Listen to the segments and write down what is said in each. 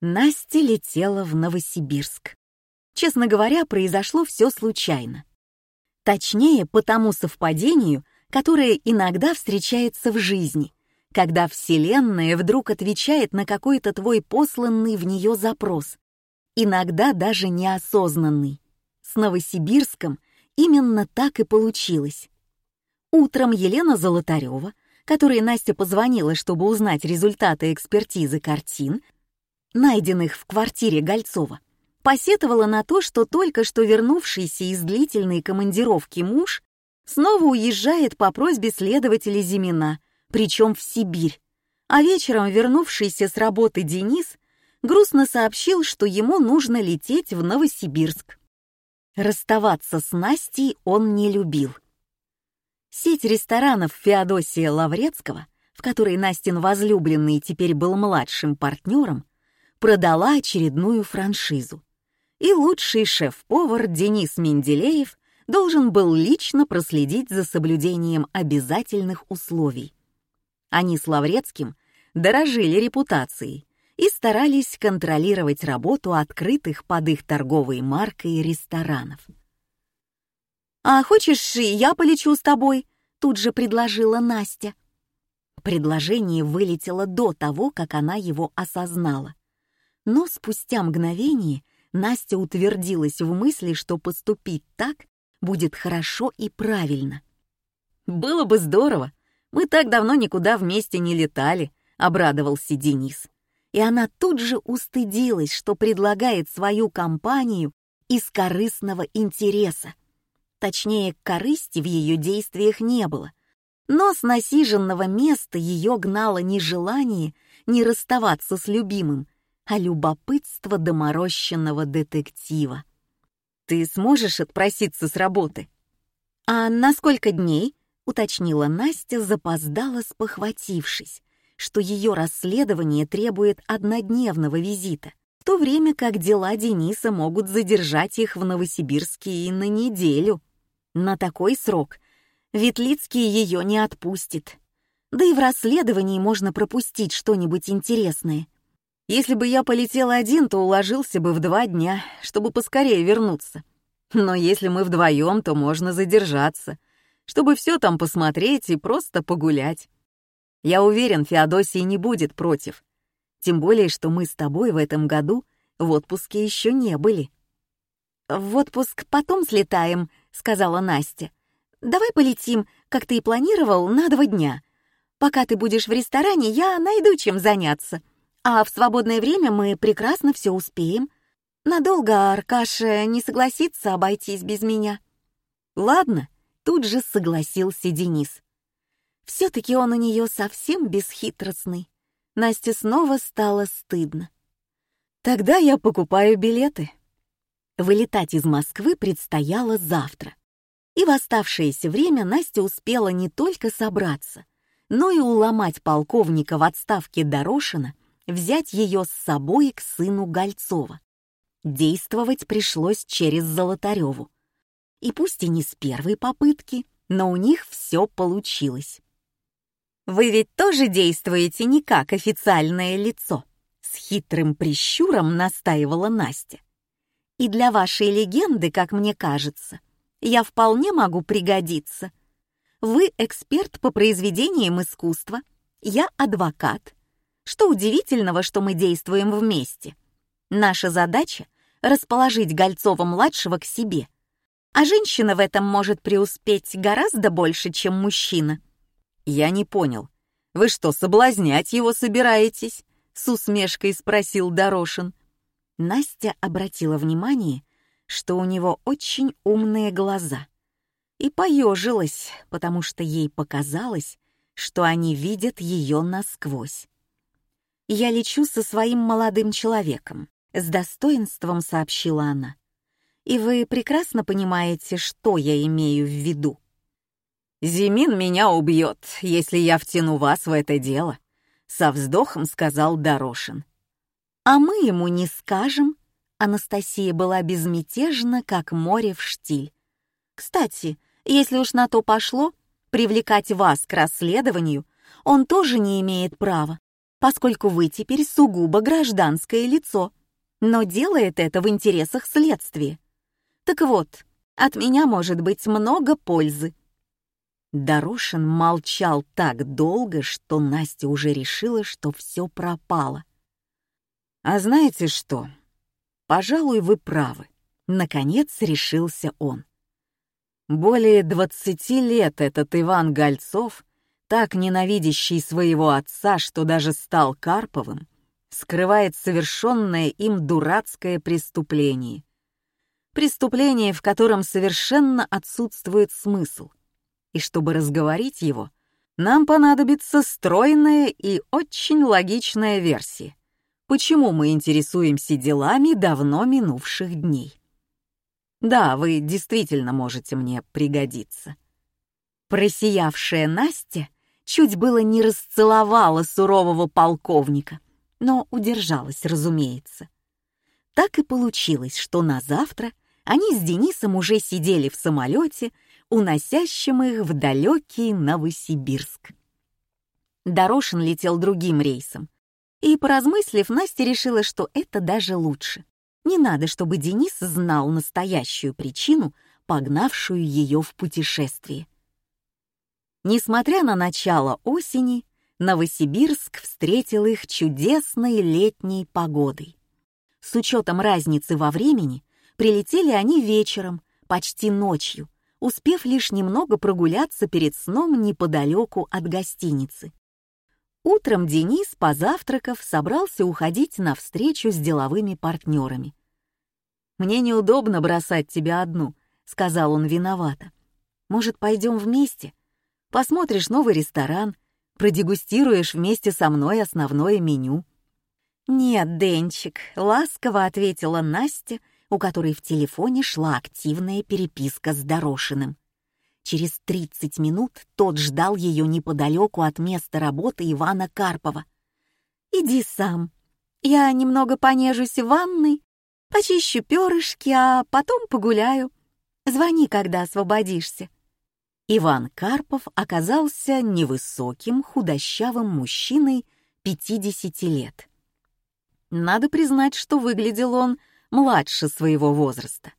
Настя летела в Новосибирск. Честно говоря, произошло все случайно. Точнее, по тому совпадению, которое иногда встречается в жизни, когда Вселенная вдруг отвечает на какой-то твой посланный в нее запрос, иногда даже неосознанный. С Новосибирском именно так и получилось. Утром Елена Золотарева, которой Настя позвонила, чтобы узнать результаты экспертизы картин, найденных в квартире Гольцова, посетовала на то, что только что вернувшийся из длительной командировки муж снова уезжает по просьбе следователя Зимина, причем в Сибирь. А вечером вернувшийся с работы Денис грустно сообщил, что ему нужно лететь в Новосибирск. Расставаться с Настей он не любил. Сеть ресторанов Феодосия Лаврецкого, в которой Настин возлюбленный теперь был младшим партнером, продала очередную франшизу. И лучший шеф-повар Денис Менделеев должен был лично проследить за соблюдением обязательных условий. Они с Лаврецким дорожили репутацией и старались контролировать работу открытых под их торговой маркой ресторанов. «А хочешь, я полечу с тобой?» — тут же предложила Настя. Предложение вылетело до того, как она его осознала. Но спустя мгновение Настя утвердилась в мысли, что поступить так будет хорошо и правильно. «Было бы здорово. Мы так давно никуда вместе не летали», — обрадовался Денис. И она тут же устыдилась, что предлагает свою компанию из корыстного интереса. Точнее, корысти в ее действиях не было. Но с насиженного места ее гнало не желание не расставаться с любимым, а любопытство доморощенного детектива. «Ты сможешь отпроситься с работы?» «А на сколько дней?» — уточнила Настя, запоздала спохватившись, что ее расследование требует однодневного визита, в то время как дела Дениса могут задержать их в Новосибирске и на неделю. На такой срок Ветлицкий ее не отпустит. Да и в расследовании можно пропустить что-нибудь интересное — если бы я полетел один, то уложился бы в два дня, чтобы поскорее вернуться. Но если мы вдвоем, то можно задержаться, чтобы все там посмотреть и просто погулять. Я уверен, Феодосий не будет против. Тем более, что мы с тобой в этом году в отпуске еще не были. «В отпуск потом слетаем», — сказала Настя. «Давай полетим, как ты и планировал, на два дня. Пока ты будешь в ресторане, я найду чем заняться. А в свободное время мы прекрасно все успеем. Надолго Аркаша не согласится обойтись без меня. Ладно, тут же согласился Денис. Все-таки он у нее совсем бесхитростный. Насте снова стало стыдно. Тогда я покупаю билеты. Вылетать из Москвы предстояло завтра. И в оставшееся время Настя успела не только собраться, но и уломать полковника в отставке Дорошина взять ее с собой к сыну Гольцова. Действовать пришлось через Золотареву. И пусть и не с первой попытки, но у них все получилось. «Вы ведь тоже действуете не как официальное лицо», — с хитрым прищуром настаивала Настя. «И для вашей легенды, как мне кажется, я вполне могу пригодиться. Вы эксперт по произведениям искусства, я адвокат, что удивительного, что мы действуем вместе? Наша задача — расположить Гольцова-младшего к себе. А женщина в этом может преуспеть гораздо больше, чем мужчина. Я не понял. Вы что, соблазнять его собираетесь? С усмешкой спросил Дорошин. Настя обратила внимание, что у него очень умные глаза. И поежилась, потому что ей показалось, что они видят ее насквозь. «Я лечу со своим молодым человеком», — с достоинством сообщила она. «И вы прекрасно понимаете, что я имею в виду». «Зимин меня убьет, если я втяну вас в это дело», — со вздохом сказал Дорошин. «А мы ему не скажем», — Анастасия была безмятежна, как море в штиль. «Кстати, если уж на то пошло, привлекать вас к расследованию он тоже не имеет права. Поскольку вы теперь сугубо гражданское лицо, но делает это в интересах следствия. Так вот, от меня может быть много пользы». Дорошин молчал так долго, что Настя уже решила, что все пропало. «А знаете что? Пожалуй, вы правы», — наконец решился он. Более двадцати лет этот Иван Гольцов, так ненавидящий своего отца, что даже стал Карповым, скрывает совершенное им дурацкое преступление. Преступление, в котором совершенно отсутствует смысл. И чтобы разговорить его, нам понадобится стройная и очень логичная версия, почему мы интересуемся делами давно минувших дней. Да, вы действительно можете мне пригодиться. Просиявшая Настя чуть было не расцеловала сурового полковника, но удержалась, разумеется. Так и получилось, что на завтра они с Денисом уже сидели в самолете, уносящем их в далекий Новосибирск. Дорошин летел другим рейсом, и, поразмыслив, Настя решила, что это даже лучше. Не надо, чтобы Денис знал настоящую причину, погнавшую ее в путешествие. Несмотря на начало осени, Новосибирск встретил их чудесной летней погодой. С учетом разницы во времени, прилетели они вечером, почти ночью, успев лишь немного прогуляться перед сном неподалеку от гостиницы. Утром Денис, позавтракав, собрался уходить на встречу с деловыми партнерами. «Мне неудобно бросать тебя одну», — сказал он виновато. «Может, пойдем вместе? Посмотришь новый ресторан, продегустируешь вместе со мной основное меню». «Нет, Денчик», — ласково ответила Настя, у которой в телефоне шла активная переписка с Дорошиным. Через 30 минут тот ждал ее неподалеку от места работы Ивана Карпова. «Иди сам. Я немного понежусь в ванной, почищу перышки, а потом погуляю. Звони, когда освободишься». Иван Карпов оказался невысоким, худощавым мужчиной 50 лет. Надо признать, что выглядел он младше своего возраста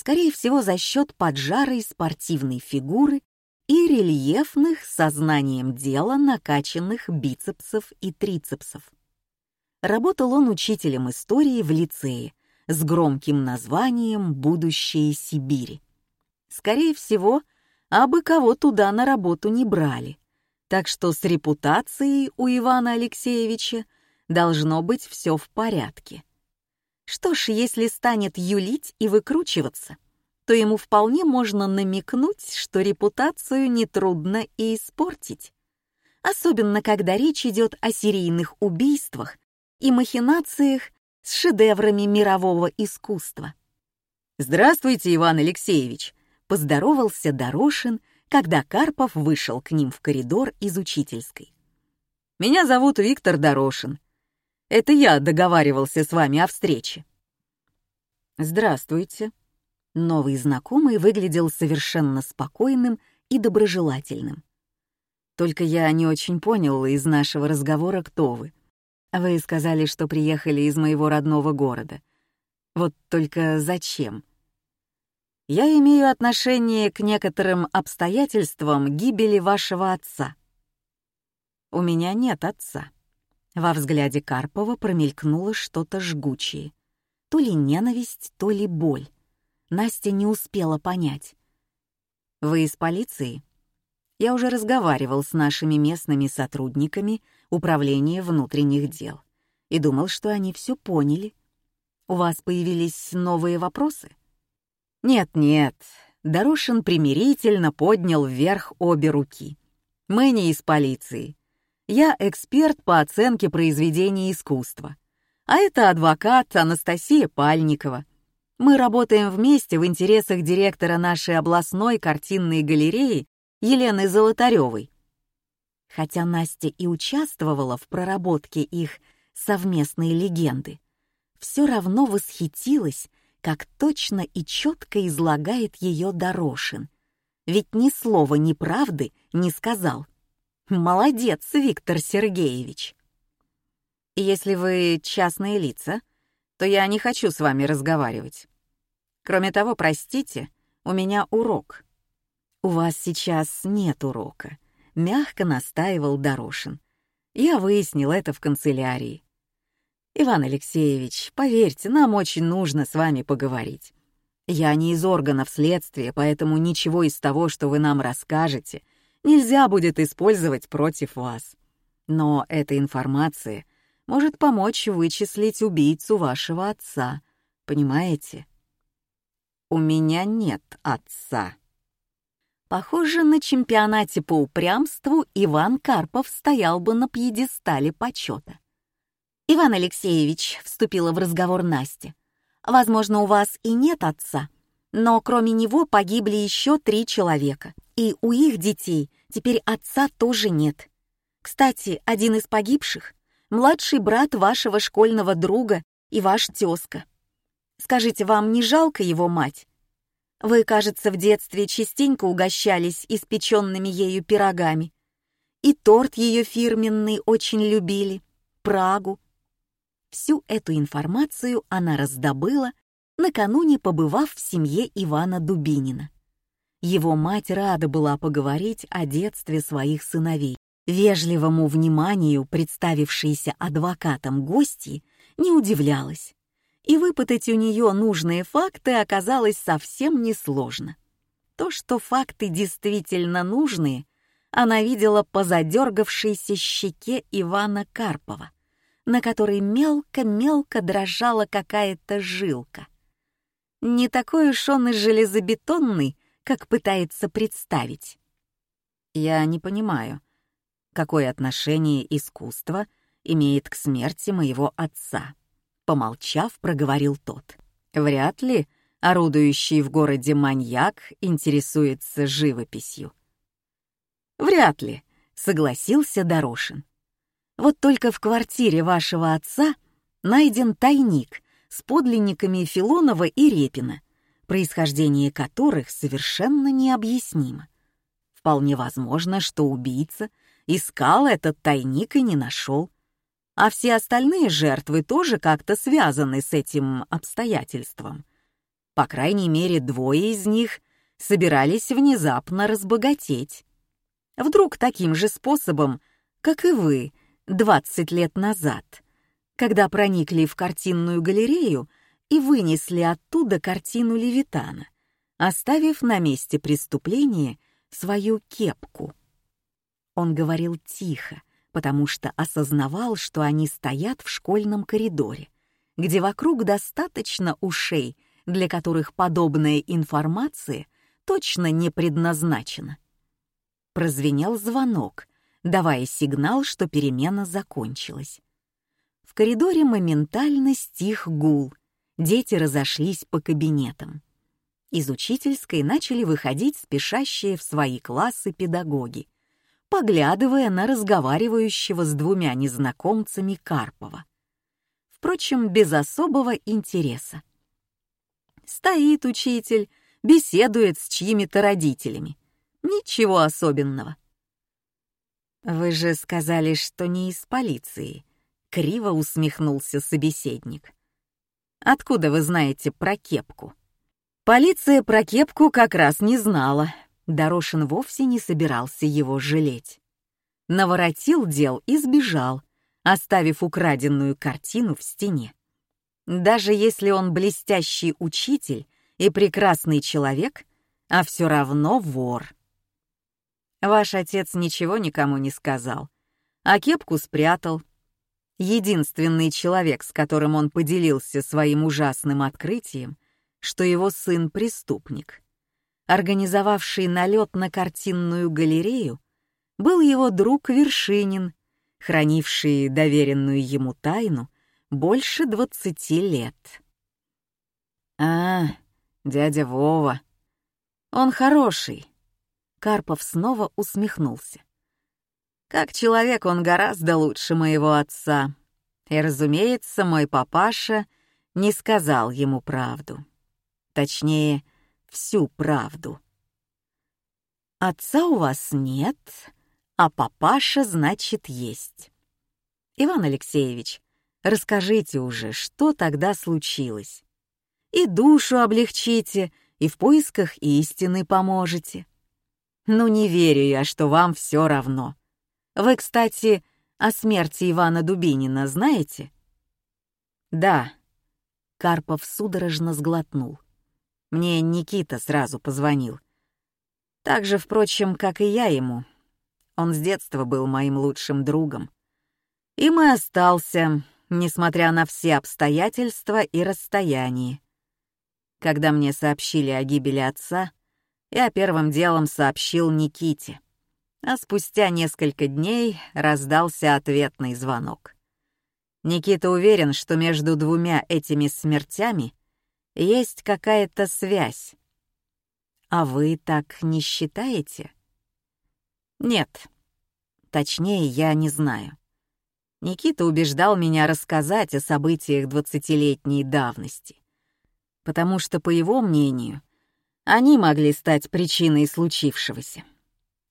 скорее всего за счет поджарой спортивной фигуры и рельефных сознанием дела накачанных бицепсов и трицепсов. Работал он учителем истории в лицее с громким названием «Будущее Сибири». Скорее всего, абы кого туда на работу не брали, так что с репутацией у Ивана Алексеевича должно быть все в порядке. Что ж, если станет юлить и выкручиваться, то ему вполне можно намекнуть, что репутацию нетрудно и испортить. Особенно, когда речь идет о серийных убийствах и махинациях с шедеврами мирового искусства. «Здравствуйте, Иван Алексеевич!» — поздоровался Дорошин, когда Карпов вышел к ним в коридор из учительской. «Меня зовут Виктор Дорошин. Это я договаривался с вами о встрече». «Здравствуйте». Новый знакомый выглядел совершенно спокойным и доброжелательным. «Только я не очень понял из нашего разговора, кто вы. Вы сказали, что приехали из моего родного города. Вот только зачем?» «Я имею отношение к некоторым обстоятельствам гибели вашего отца». «У меня нет отца». Во взгляде Карпова промелькнуло что-то жгучее. То ли ненависть, то ли боль. Настя не успела понять. «Вы из полиции?» Я уже разговаривал с нашими местными сотрудниками Управления внутренних дел и думал, что они все поняли. У вас появились новые вопросы? Нет-нет, Дорошин примирительно поднял вверх обе руки. Мы не из полиции. Я эксперт по оценке произведений искусства. А это адвокат Анастасия Пальникова. Мы работаем вместе в интересах директора нашей областной картинной галереи Елены Золотаревой. Хотя Настя и участвовала в проработке их совместной легенды, все равно восхитилась, как точно и четко излагает ее Дорошин. Ведь ни слова неправды не сказал. Молодец, Виктор Сергеевич. Если вы частные лица, то я не хочу с вами разговаривать. Кроме того, простите, у меня урок». «У вас сейчас нет урока», — мягко настаивал Дорошин. «Я выяснил это в канцелярии. Иван Алексеевич, поверьте, нам очень нужно с вами поговорить. Я не из органов следствия, поэтому ничего из того, что вы нам расскажете, нельзя будет использовать против вас. Но эта информация может помочь вычислить убийцу вашего отца, понимаете? У меня нет отца. Похоже, на чемпионате по упрямству Иван Карпов стоял бы на пьедестале почета. «Иван Алексеевич», — вступила в разговор Настя, «возможно, у вас и нет отца, но кроме него погибли еще три человека, и у их детей теперь отца тоже нет. Кстати, один из погибших — младший брат вашего школьного друга и ваш тезка. Скажите, вам не жалко его мать? Вы, кажется, в детстве частенько угощались испеченными ею пирогами. И торт ее фирменный очень любили, Прагу, Всю эту информацию она раздобыла, накануне побывав в семье Ивана Дубинина. Его мать рада была поговорить о детстве своих сыновей. Вежливому вниманию представившейся адвокатом гости не удивлялась, и выпытать у нее нужные факты оказалось совсем несложно. То, что факты действительно нужные, она видела по задергавшейся щеке Ивана Карпова — на которой мелко-мелко дрожала какая-то жилка. Не такой уж он и железобетонный, как пытается представить. Я не понимаю, какое отношение искусство имеет к смерти моего отца. Помолчав, проговорил тот. Вряд ли орудующий в городе маньяк интересуется живописью. Вряд ли, согласился Дорошин. Вот только в квартире вашего отца найден тайник с подлинниками Филонова и Репина, происхождение которых совершенно необъяснимо. Вполне возможно, что убийца искал этот тайник и не нашел, а все остальные жертвы тоже как-то связаны с этим обстоятельством. По крайней мере, двое из них собирались внезапно разбогатеть. Вдруг таким же способом, как и вы, 20 лет назад, когда проникли в картинную галерею и вынесли оттуда картину Левитана, оставив на месте преступления свою кепку. Он говорил тихо, потому что осознавал, что они стоят в школьном коридоре, где вокруг достаточно ушей, для которых подобная информация точно не предназначена. Прозвенел звонок, давая сигнал, что перемена закончилась. В коридоре моментально стих гул, дети разошлись по кабинетам. Из учительской начали выходить спешащие в свои классы педагоги, поглядывая на разговаривающего с двумя незнакомцами Карпова. Впрочем, без особого интереса. Стоит учитель, беседует с чьими-то родителями. Ничего особенного. «Вы же сказали, что не из полиции», — криво усмехнулся собеседник. «Откуда вы знаете про кепку?» Полиция про кепку как раз не знала. Дорошин вовсе не собирался его жалеть. Наворотил дел и сбежал, оставив украденную картину в стене. Даже если он блестящий учитель и прекрасный человек, а все равно вор — Ваш отец ничего никому не сказал, а кепку спрятал. Единственный человек, с которым он поделился своим ужасным открытием, что его сын преступник. Организовавший налет на картинную галерею, был его друг Вершинин, хранивший доверенную ему тайну больше двадцати лет. «А, дядя Вова, он хороший, Карпов снова усмехнулся. Как человек он гораздо лучше моего отца. И, разумеется, мой папаша не сказал ему правду. Точнее, всю правду. Отца у вас нет, а папаша, значит, есть. Иван Алексеевич, Расскажите уже, что тогда случилось. И душу облегчите, и в поисках истины поможете. Ну, не верю я, что вам все равно. Вы, кстати, о смерти Ивана Дубинина знаете? Да. Карпов судорожно сглотнул. Мне Никита сразу позвонил. Так же, впрочем, как и я ему. Он с детства был моим лучшим другом. И мы остался, несмотря на все обстоятельства и расстояние. Когда мне сообщили о гибели отца, я первым делом сообщил Никите, а спустя несколько дней раздался ответный звонок. Никита уверен, что между двумя этими смертями есть какая-то связь. А вы так не считаете? Нет. Точнее, я не знаю. Никита убеждал меня рассказать о событиях двадцатилетней давности потому что, по его мнению, они могли стать причиной случившегося.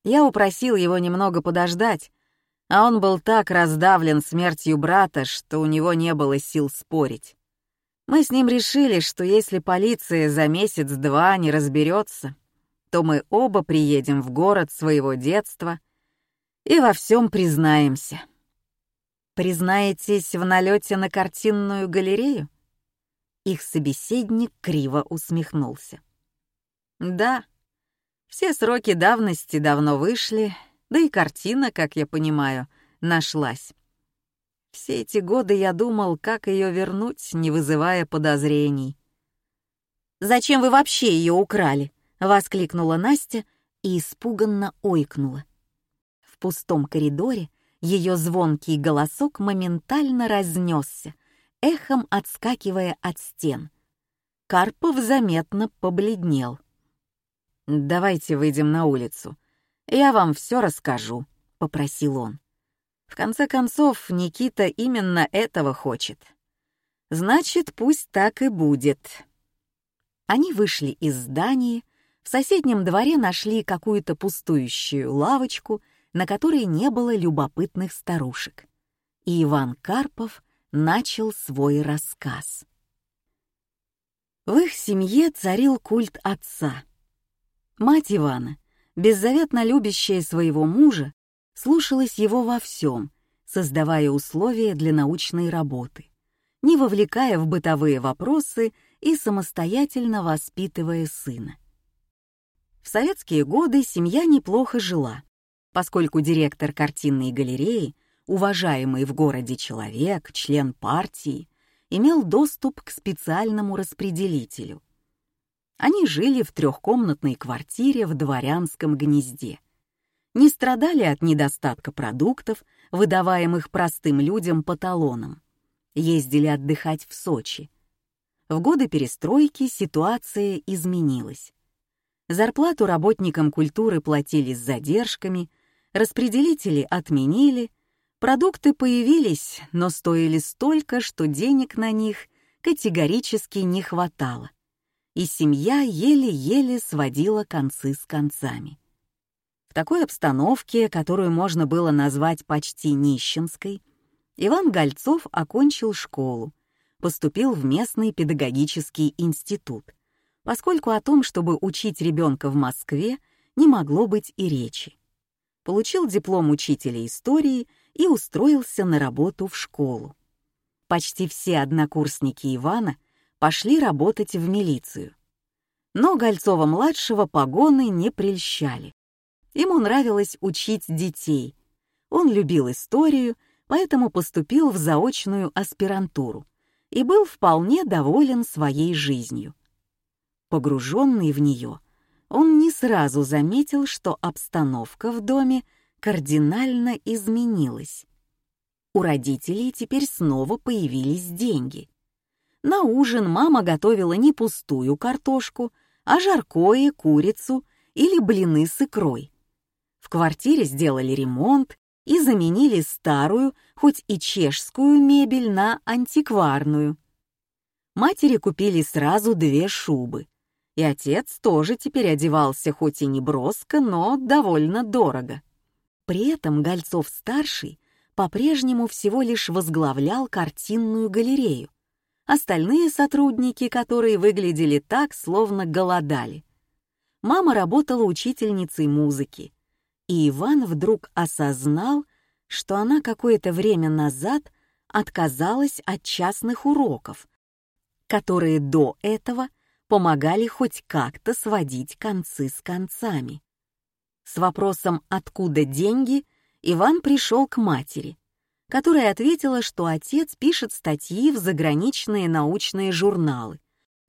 Я упросил его немного подождать, а он был так раздавлен смертью брата, что у него не было сил спорить. Мы с ним решили, что если полиция за месяц-два не разберется, то мы оба приедем в город своего детства и во всем признаемся. Признаетесь в налете на картинную галерею? Их собеседник криво усмехнулся. «Да, все сроки давности давно вышли, да и картина, как я понимаю, нашлась. Все эти годы я думал, как ее вернуть, не вызывая подозрений. «Зачем вы вообще ее украли?» — воскликнула Настя и испуганно ойкнула. В пустом коридоре ее звонкий голосок моментально разнесся, эхом отскакивая от стен. Карпов заметно побледнел. «Давайте выйдем на улицу. Я вам все расскажу», — попросил он. В конце концов, Никита именно этого хочет. Значит, пусть так и будет. Они вышли из здания, в соседнем дворе нашли какую-то пустующую лавочку, на которой не было любопытных старушек. И Иван Карпов начал свой рассказ. В их семье царил культ отца. Мать Ивана, беззаветно любящая своего мужа, слушалась его во всем, создавая условия для научной работы, не вовлекая в бытовые вопросы и самостоятельно воспитывая сына. В советские годы семья неплохо жила, поскольку директор картинной галереи уважаемый в городе человек, член партии, имел доступ к специальному распределителю. Они жили в трехкомнатной квартире в дворянском гнезде. Не страдали от недостатка продуктов, выдаваемых простым людям по талонам. Ездили отдыхать в Сочи. В годы перестройки ситуация изменилась. Зарплату работникам культуры платили с задержками, распределители отменили, Продукты появились, но стоили столько, что денег на них категорически не хватало. И семья еле-еле сводила концы с концами. В такой обстановке, которую можно было назвать почти нищенской, Иван Гольцов окончил школу, поступил в местный педагогический институт, поскольку о том, чтобы учить ребенка в Москве, не могло быть и речи. Получил диплом учителя истории и устроился на работу в школу. Почти все однокурсники Ивана пошли работать в милицию. Но Гольцова-младшего погоны не прельщали. Ему нравилось учить детей. Он любил историю, поэтому поступил в заочную аспирантуру и был вполне доволен своей жизнью. Погруженный в нее, он не сразу заметил, что обстановка в доме кардинально изменилась. У родителей теперь снова появились деньги. На ужин мама готовила не пустую картошку, а жаркое, курицу или блины с икрой. В квартире сделали ремонт и заменили старую, хоть и чешскую мебель на антикварную. Матери купили сразу две шубы, и отец тоже теперь одевался хоть и не броско, но довольно дорого. При этом Гольцов-старший по-прежнему всего лишь возглавлял картинную галерею. Остальные сотрудники, которые выглядели так, словно голодали. Мама работала учительницей музыки, и Иван вдруг осознал, что она какое-то время назад отказалась от частных уроков, которые до этого помогали хоть как-то сводить концы с концами. С вопросом «откуда деньги?» Иван пришел к матери, которая ответила, что отец пишет статьи в заграничные научные журналы,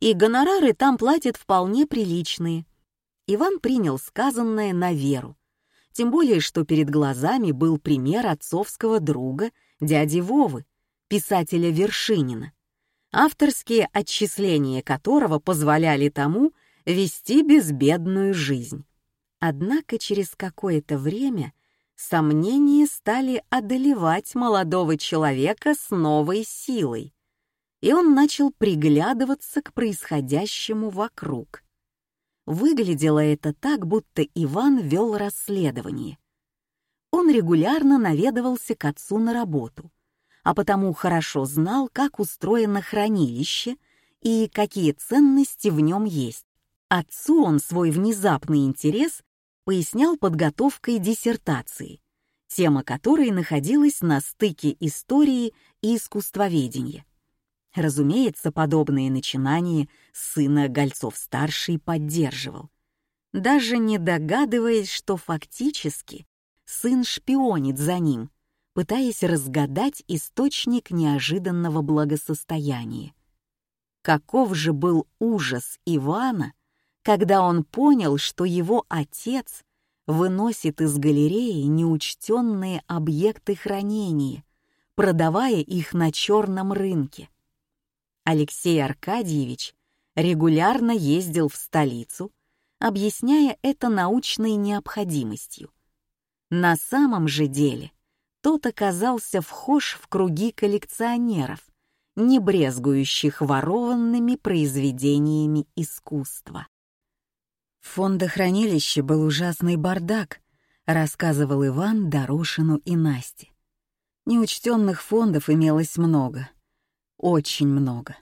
и гонорары там платят вполне приличные. Иван принял сказанное на веру, тем более что перед глазами был пример отцовского друга, дяди Вовы, писателя Вершинина, авторские отчисления которого позволяли тому вести безбедную жизнь. Однако через какое-то время сомнения стали одолевать молодого человека с новой силой, и он начал приглядываться к происходящему вокруг. Выглядело это так, будто Иван вел расследование. Он регулярно наведывался к отцу на работу, а потому хорошо знал, как устроено хранилище и какие ценности в нем есть. Отцу он свой внезапный интерес пояснял подготовкой диссертации, тема которой находилась на стыке истории и искусствоведения. Разумеется, подобные начинания сына Гольцов-старший поддерживал, даже не догадываясь, что фактически сын шпионит за ним, пытаясь разгадать источник неожиданного благосостояния. Каков же был ужас Ивана, когда он понял, что его отец выносит из галереи неучтенные объекты хранения, продавая их на черном рынке. Алексей Аркадьевич регулярно ездил в столицу, объясняя это научной необходимостью. На самом же деле тот оказался вхож в круги коллекционеров, не брезгующих ворованными произведениями искусства. В фондохранилище был ужасный бардак, рассказывал Иван Дорошину и Насте. Неучтенных фондов имелось много, очень много.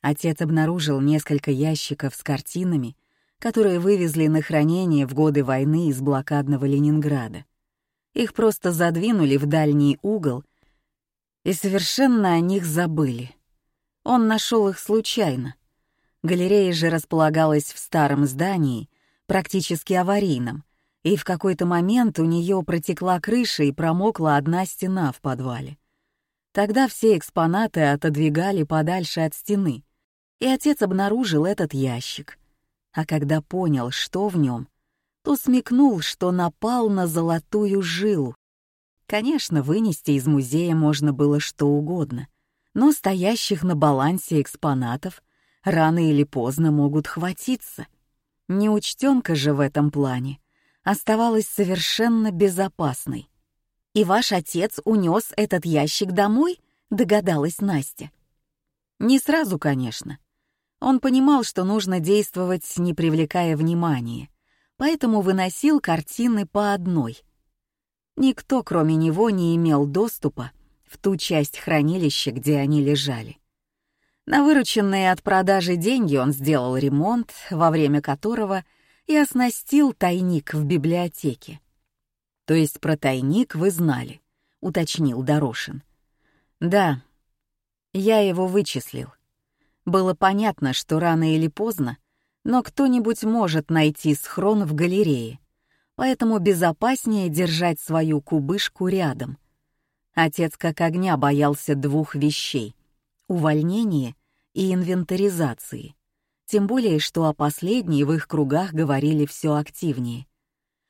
Отец обнаружил несколько ящиков с картинами, которые вывезли на хранение в годы войны из блокадного Ленинграда. Их просто задвинули в дальний угол и совершенно о них забыли. Он нашел их случайно, Галерея же располагалась в старом здании, практически аварийном, и в какой-то момент у нее протекла крыша и промокла одна стена в подвале. Тогда все экспонаты отодвигали подальше от стены, и отец обнаружил этот ящик. А когда понял, что в нем, то смекнул, что напал на золотую жилу. Конечно, вынести из музея можно было что угодно, но стоящих на балансе экспонатов рано или поздно могут хватиться. Неучтенка же в этом плане оставалась совершенно безопасной. «И ваш отец унес этот ящик домой?» — догадалась Настя. Не сразу, конечно. Он понимал, что нужно действовать, не привлекая внимания, поэтому выносил картины по одной. Никто, кроме него, не имел доступа в ту часть хранилища, где они лежали. На вырученные от продажи деньги он сделал ремонт, во время которого и оснастил тайник в библиотеке. «То есть про тайник вы знали», — уточнил Дорошин. «Да, я его вычислил. Было понятно, что рано или поздно, но кто-нибудь может найти схрон в галерее, поэтому безопаснее держать свою кубышку рядом. Отец как огня боялся двух вещей — увольнения и инвентаризации, тем более что о последней в их кругах говорили все активнее.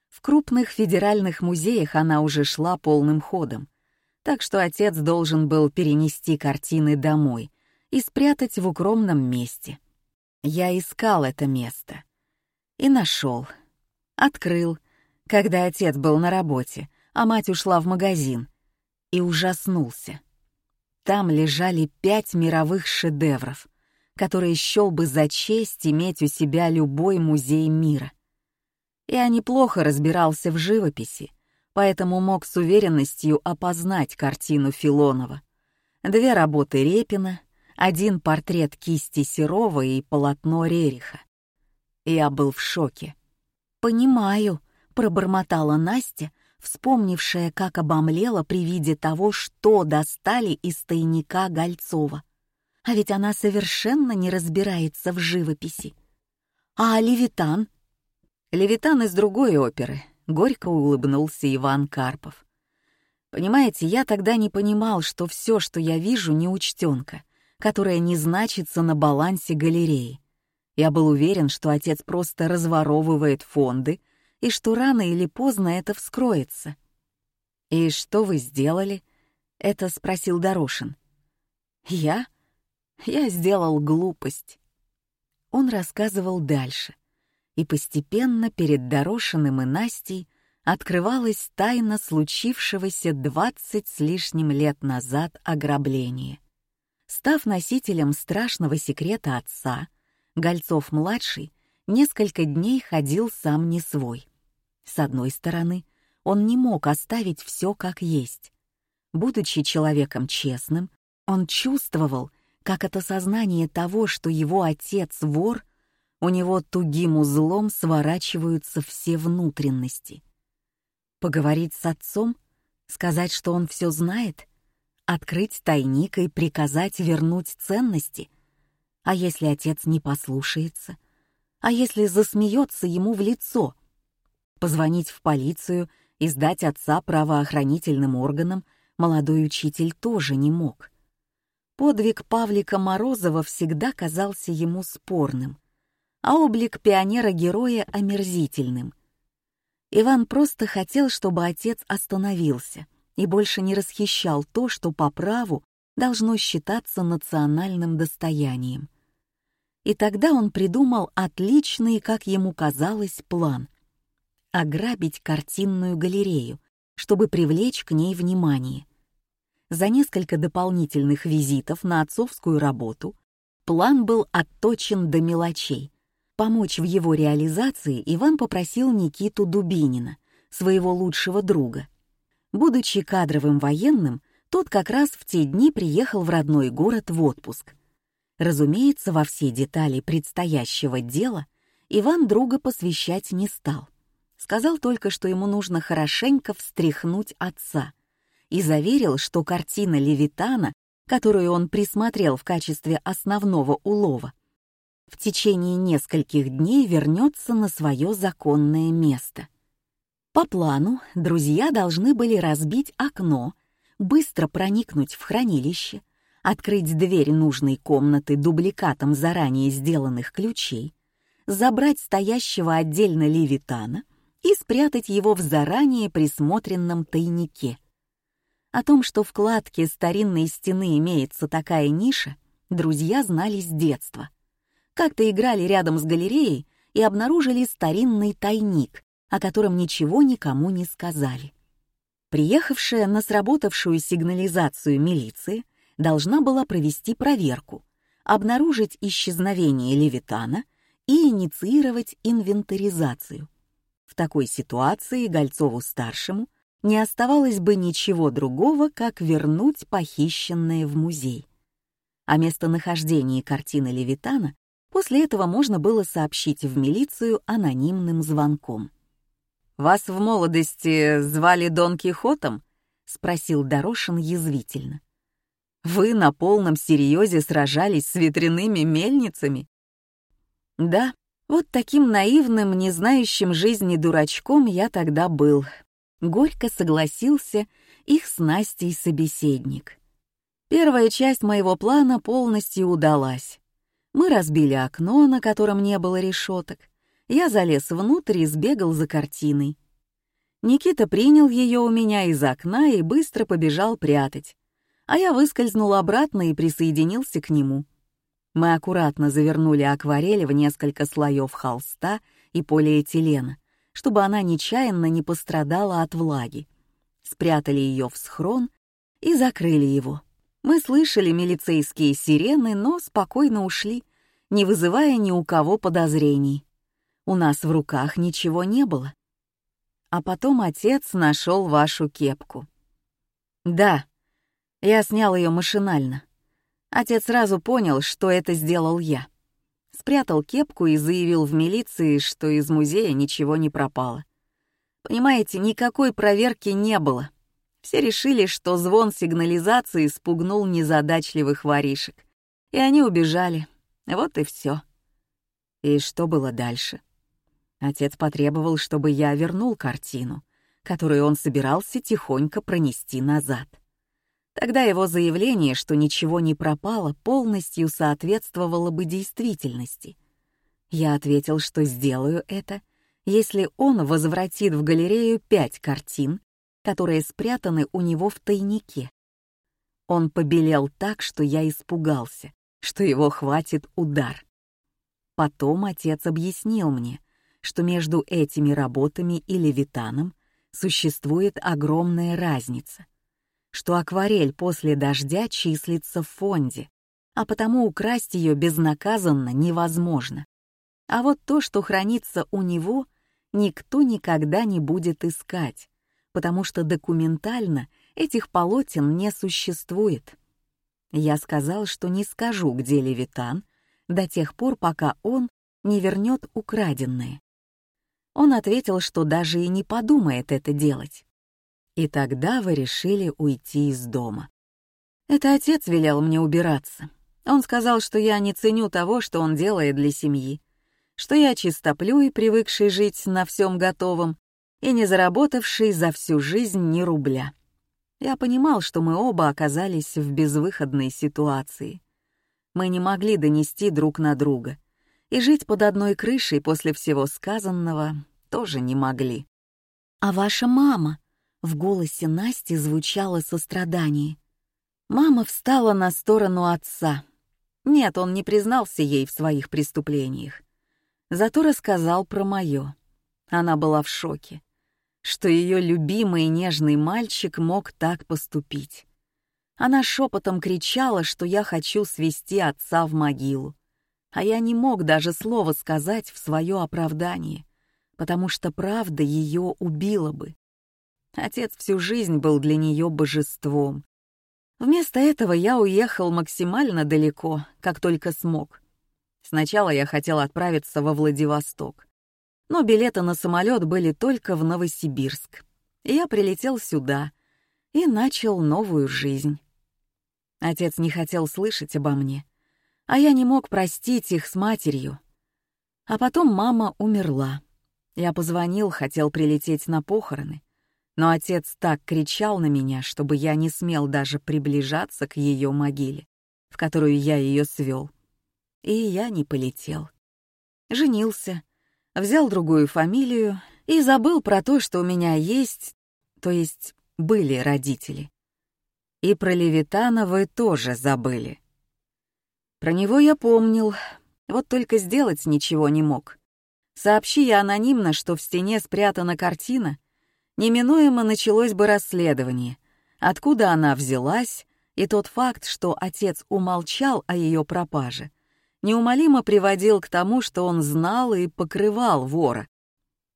В крупных федеральных музеях она уже шла полным ходом, так что отец должен был перенести картины домой и спрятать в укромном месте. Я искал это место. И нашел. Открыл, когда отец был на работе, а мать ушла в магазин, и ужаснулся. Там лежали пять мировых шедевров, которые счел бы за честь иметь у себя любой музей мира. Я неплохо разбирался в живописи, поэтому мог с уверенностью опознать картину Филонова. Две работы Репина, один портрет кисти Серова и полотно Рериха. Я был в шоке. «Понимаю», — пробормотала Настя, вспомнившая, как обомлела при виде того, что достали из тайника Гольцова. А ведь она совершенно не разбирается в живописи. «А Левитан?» «Левитан из другой оперы», — горько улыбнулся Иван Карпов. «Понимаете, я тогда не понимал, что все, что я вижу, не учтенка, которая не значится на балансе галереи. Я был уверен, что отец просто разворовывает фонды и что рано или поздно это вскроется. «И что вы сделали?» — это спросил Дорошин. «Я? Я сделал глупость». Он рассказывал дальше, и постепенно перед Дорошиным и Настей открывалась тайна случившегося двадцать с лишним лет назад ограбления. Став носителем страшного секрета отца, Гольцов-младший несколько дней ходил сам не свой. С одной стороны, он не мог оставить все как есть. Будучи человеком честным, он чувствовал, как от осознания того, что его отец вор, у него тугим узлом сворачиваются все внутренности. Поговорить с отцом, сказать, что он все знает, открыть тайник и приказать вернуть ценности. А если отец не послушается? А если засмеется ему в лицо? Позвонить в полицию и сдать отца правоохранительным органам молодой учитель тоже не мог. Подвиг Павлика Морозова всегда казался ему спорным, а облик пионера-героя — омерзительным. Иван просто хотел, чтобы отец остановился и больше не расхищал то, что по праву должно считаться национальным достоянием. И тогда он придумал отличный, как ему казалось, план — ограбить картинную галерею, чтобы привлечь к ней внимание. За несколько дополнительных визитов на отцовскую работу план был отточен до мелочей. Помочь в его реализации Иван попросил Никиту Дубинина, своего лучшего друга. Будучи кадровым военным, тот как раз в те дни приехал в родной город в отпуск. Разумеется, во все детали предстоящего дела Иван друга посвящать не стал. Сказал только, что ему нужно хорошенько встряхнуть отца, и заверил, что картина Левитана, которую он присмотрел в качестве основного улова, в течение нескольких дней вернется на свое законное место. По плану друзья должны были разбить окно, быстро проникнуть в хранилище, открыть дверь нужной комнаты дубликатом заранее сделанных ключей, забрать стоящего отдельно левитана и спрятать его в заранее присмотренном тайнике. О том, что в кладке старинной стены имеется такая ниша, друзья знали с детства. Как-то играли рядом с галереей и обнаружили старинный тайник, о котором ничего никому не сказали. Приехавшая на сработавшую сигнализацию милиция должна была провести проверку, обнаружить исчезновение Левитана и инициировать инвентаризацию. Такой ситуации Гольцову-старшему не оставалось бы ничего другого, как вернуть похищенное в музей. О местонахождении картины Левитана после этого можно было сообщить в милицию анонимным звонком. «Вас в молодости звали Дон Кихотом?» — спросил Дорошин язвительно. Вы на полном серьезе сражались с ветряными мельницами? Да, вот таким наивным, не знающим жизни дурачком я тогда был. Горько согласился их с Настей собеседник. Первая часть моего плана полностью удалась. Мы разбили окно, на котором не было решеток. Я залез внутрь и сбегал за картиной. Никита принял ее у меня из окна и быстро побежал прятать а я выскользнул обратно и присоединился к нему. Мы аккуратно завернули акварель в несколько слоев холста и полиэтилена, чтобы она нечаянно не пострадала от влаги. Спрятали ее в схрон и закрыли его. Мы слышали милицейские сирены, но спокойно ушли, не вызывая ни у кого подозрений. У нас в руках ничего не было. А потом отец нашел вашу кепку. Да, я снял ее машинально. Отец сразу понял, что это сделал я. Спрятал кепку и заявил в милиции, что из музея ничего не пропало. Понимаете, никакой проверки не было. Все решили, что звон сигнализации спугнул незадачливых воришек. И они убежали. Вот и все. И что было дальше? Отец потребовал, чтобы я вернул картину, которую он собирался тихонько пронести назад. Тогда его заявление, что ничего не пропало, полностью соответствовало бы действительности. Я ответил, что сделаю это, если он возвратит в галерею пять картин, которые спрятаны у него в тайнике. Он побелел так, что я испугался, что его хватит удар. Потом отец объяснил мне, что между этими работами и левитаном существует огромная разница — что акварель после дождя числится в фонде, а потому украсть ее безнаказанно невозможно. А вот то, что хранится у него, никто никогда не будет искать, потому что документально этих полотен не существует. Я сказал, что не скажу, где Левитан, до тех пор, пока он не вернет украденное. Он ответил, что даже и не подумает это делать. И тогда вы решили уйти из дома. Это отец велел мне убираться. Он сказал, что я не ценю того, что он делает для семьи, что я чистоплю и привыкший жить на всем готовом, и не заработавший за всю жизнь ни рубля. Я понимал, что мы оба оказались в безвыходной ситуации. Мы не могли донести друг на друга, и жить под одной крышей после всего сказанного тоже не могли. «А ваша мама?» В голосе Насти звучало сострадание. Мама встала на сторону отца. Нет, он не признался ей в своих преступлениях. Зато рассказал про мое. Она была в шоке, что ее любимый и нежный мальчик мог так поступить. Она шепотом кричала, что я хочу свести отца в могилу. А я не мог даже слова сказать в свое оправдание, потому что правда ее убила бы. Отец всю жизнь был для нее божеством. Вместо этого я уехал максимально далеко, как только смог. Сначала я хотел отправиться во Владивосток, но билеты на самолет были только в Новосибирск. Я прилетел сюда и начал новую жизнь. Отец не хотел слышать обо мне, а я не мог простить их с матерью. А потом мама умерла. Я позвонил, хотел прилететь на похороны но отец так кричал на меня, чтобы я не смел даже приближаться к ее могиле, в которую я ее свел. И я не полетел. Женился, взял другую фамилию и забыл про то, что у меня есть, то есть были родители. И про Левитана вы тоже забыли. Про него я помнил, вот только сделать ничего не мог. Сообщи я анонимно, что в стене спрятана картина — неминуемо началось бы расследование, откуда она взялась, и тот факт, что отец умолчал о ее пропаже, неумолимо приводил к тому, что он знал и покрывал вора.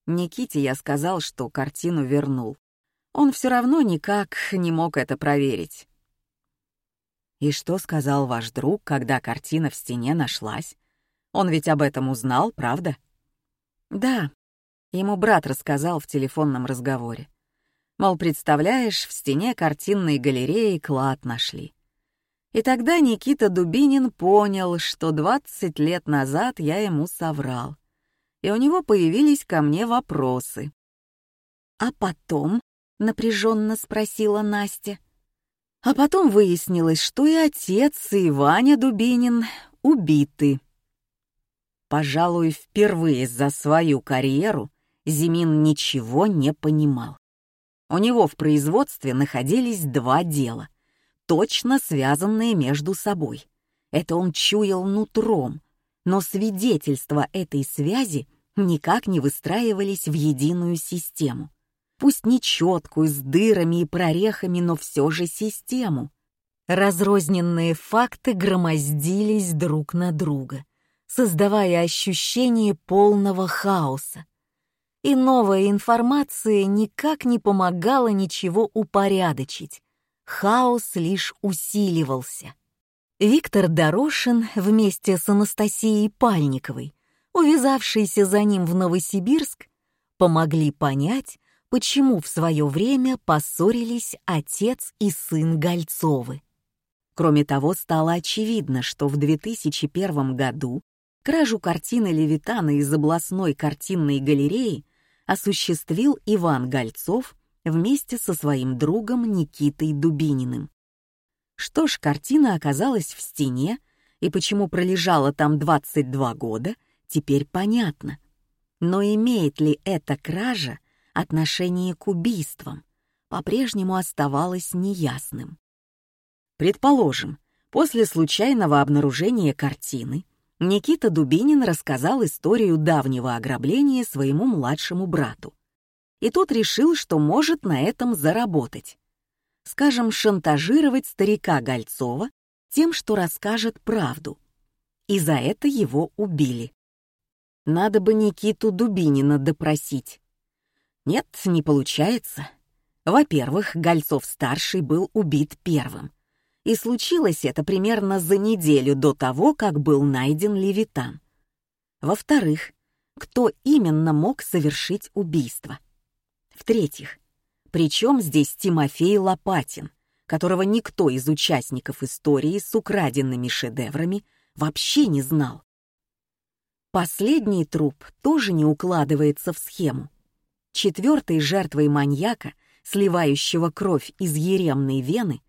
Никите я сказал, что картину вернул. Он все равно никак не мог это проверить. И что сказал ваш друг, когда картина в стене нашлась? Он ведь об этом узнал, правда? Да, Ему брат рассказал в телефонном разговоре. Мол, представляешь, в стене картинной галереи клад нашли. И тогда Никита Дубинин понял, что 20 лет назад я ему соврал. И у него появились ко мне вопросы. «А потом?» — напряженно спросила Настя. А потом выяснилось, что и отец, и Ваня Дубинин убиты. Пожалуй, впервые за свою карьеру Зимин ничего не понимал. У него в производстве находились два дела, точно связанные между собой. Это он чуял нутром, но свидетельства этой связи никак не выстраивались в единую систему. Пусть не четкую, с дырами и прорехами, но все же систему. Разрозненные факты громоздились друг на друга, создавая ощущение полного хаоса. И новая информация никак не помогала ничего упорядочить. Хаос лишь усиливался. Виктор Дорошин вместе с Анастасией Пальниковой, увязавшейся за ним в Новосибирск, помогли понять, почему в свое время поссорились отец и сын Гольцовы. Кроме того, стало очевидно, что в 2001 году кражу картины Левитана из областной картинной галереи осуществил Иван Гольцов вместе со своим другом Никитой Дубининым. Что ж, картина оказалась в стене, и почему пролежала там 22 года, теперь понятно. Но имеет ли эта кража отношение к убийствам, по-прежнему оставалось неясным. Предположим, после случайного обнаружения картины Никита Дубинин рассказал историю давнего ограбления своему младшему брату. И тот решил, что может на этом заработать. Скажем, шантажировать старика Гольцова тем, что расскажет правду. И за это его убили. Надо бы Никиту Дубинина допросить. Нет, не получается. Во-первых, Гольцов-старший был убит первым и случилось это примерно за неделю до того, как был найден Левитан. Во-вторых, кто именно мог совершить убийство? В-третьих, причем здесь Тимофей Лопатин, которого никто из участников истории с украденными шедеврами вообще не знал. Последний труп тоже не укладывается в схему. Четвертой жертвой маньяка, сливающего кровь из еремной вены,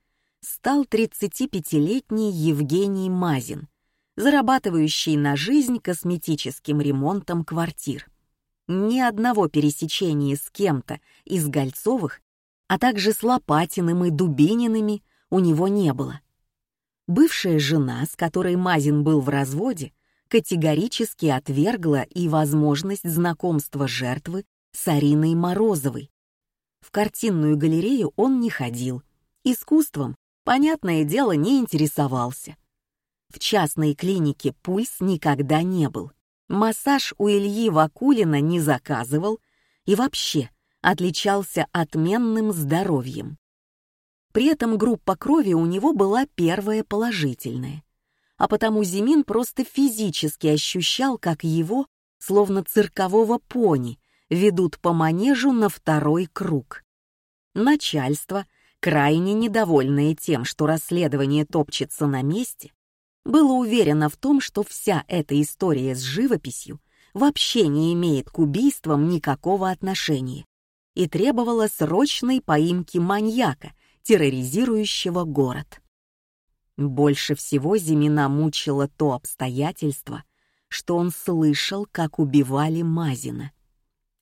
стал 35-летний Евгений Мазин, зарабатывающий на жизнь косметическим ремонтом квартир. Ни одного пересечения с кем-то из Гольцовых, а также с Лопатиным и Дубиниными у него не было. Бывшая жена, с которой Мазин был в разводе, категорически отвергла и возможность знакомства жертвы с Ариной Морозовой. В картинную галерею он не ходил, искусством понятное дело, не интересовался. В частной клинике пульс никогда не был. Массаж у Ильи Вакулина не заказывал и вообще отличался отменным здоровьем. При этом группа крови у него была первая положительная, а потому Зимин просто физически ощущал, как его, словно циркового пони, ведут по манежу на второй круг. Начальство крайне недовольное тем, что расследование топчется на месте, было уверено в том, что вся эта история с живописью вообще не имеет к убийствам никакого отношения и требовала срочной поимки маньяка, терроризирующего город. Больше всего Зимина мучило то обстоятельство, что он слышал, как убивали Мазина.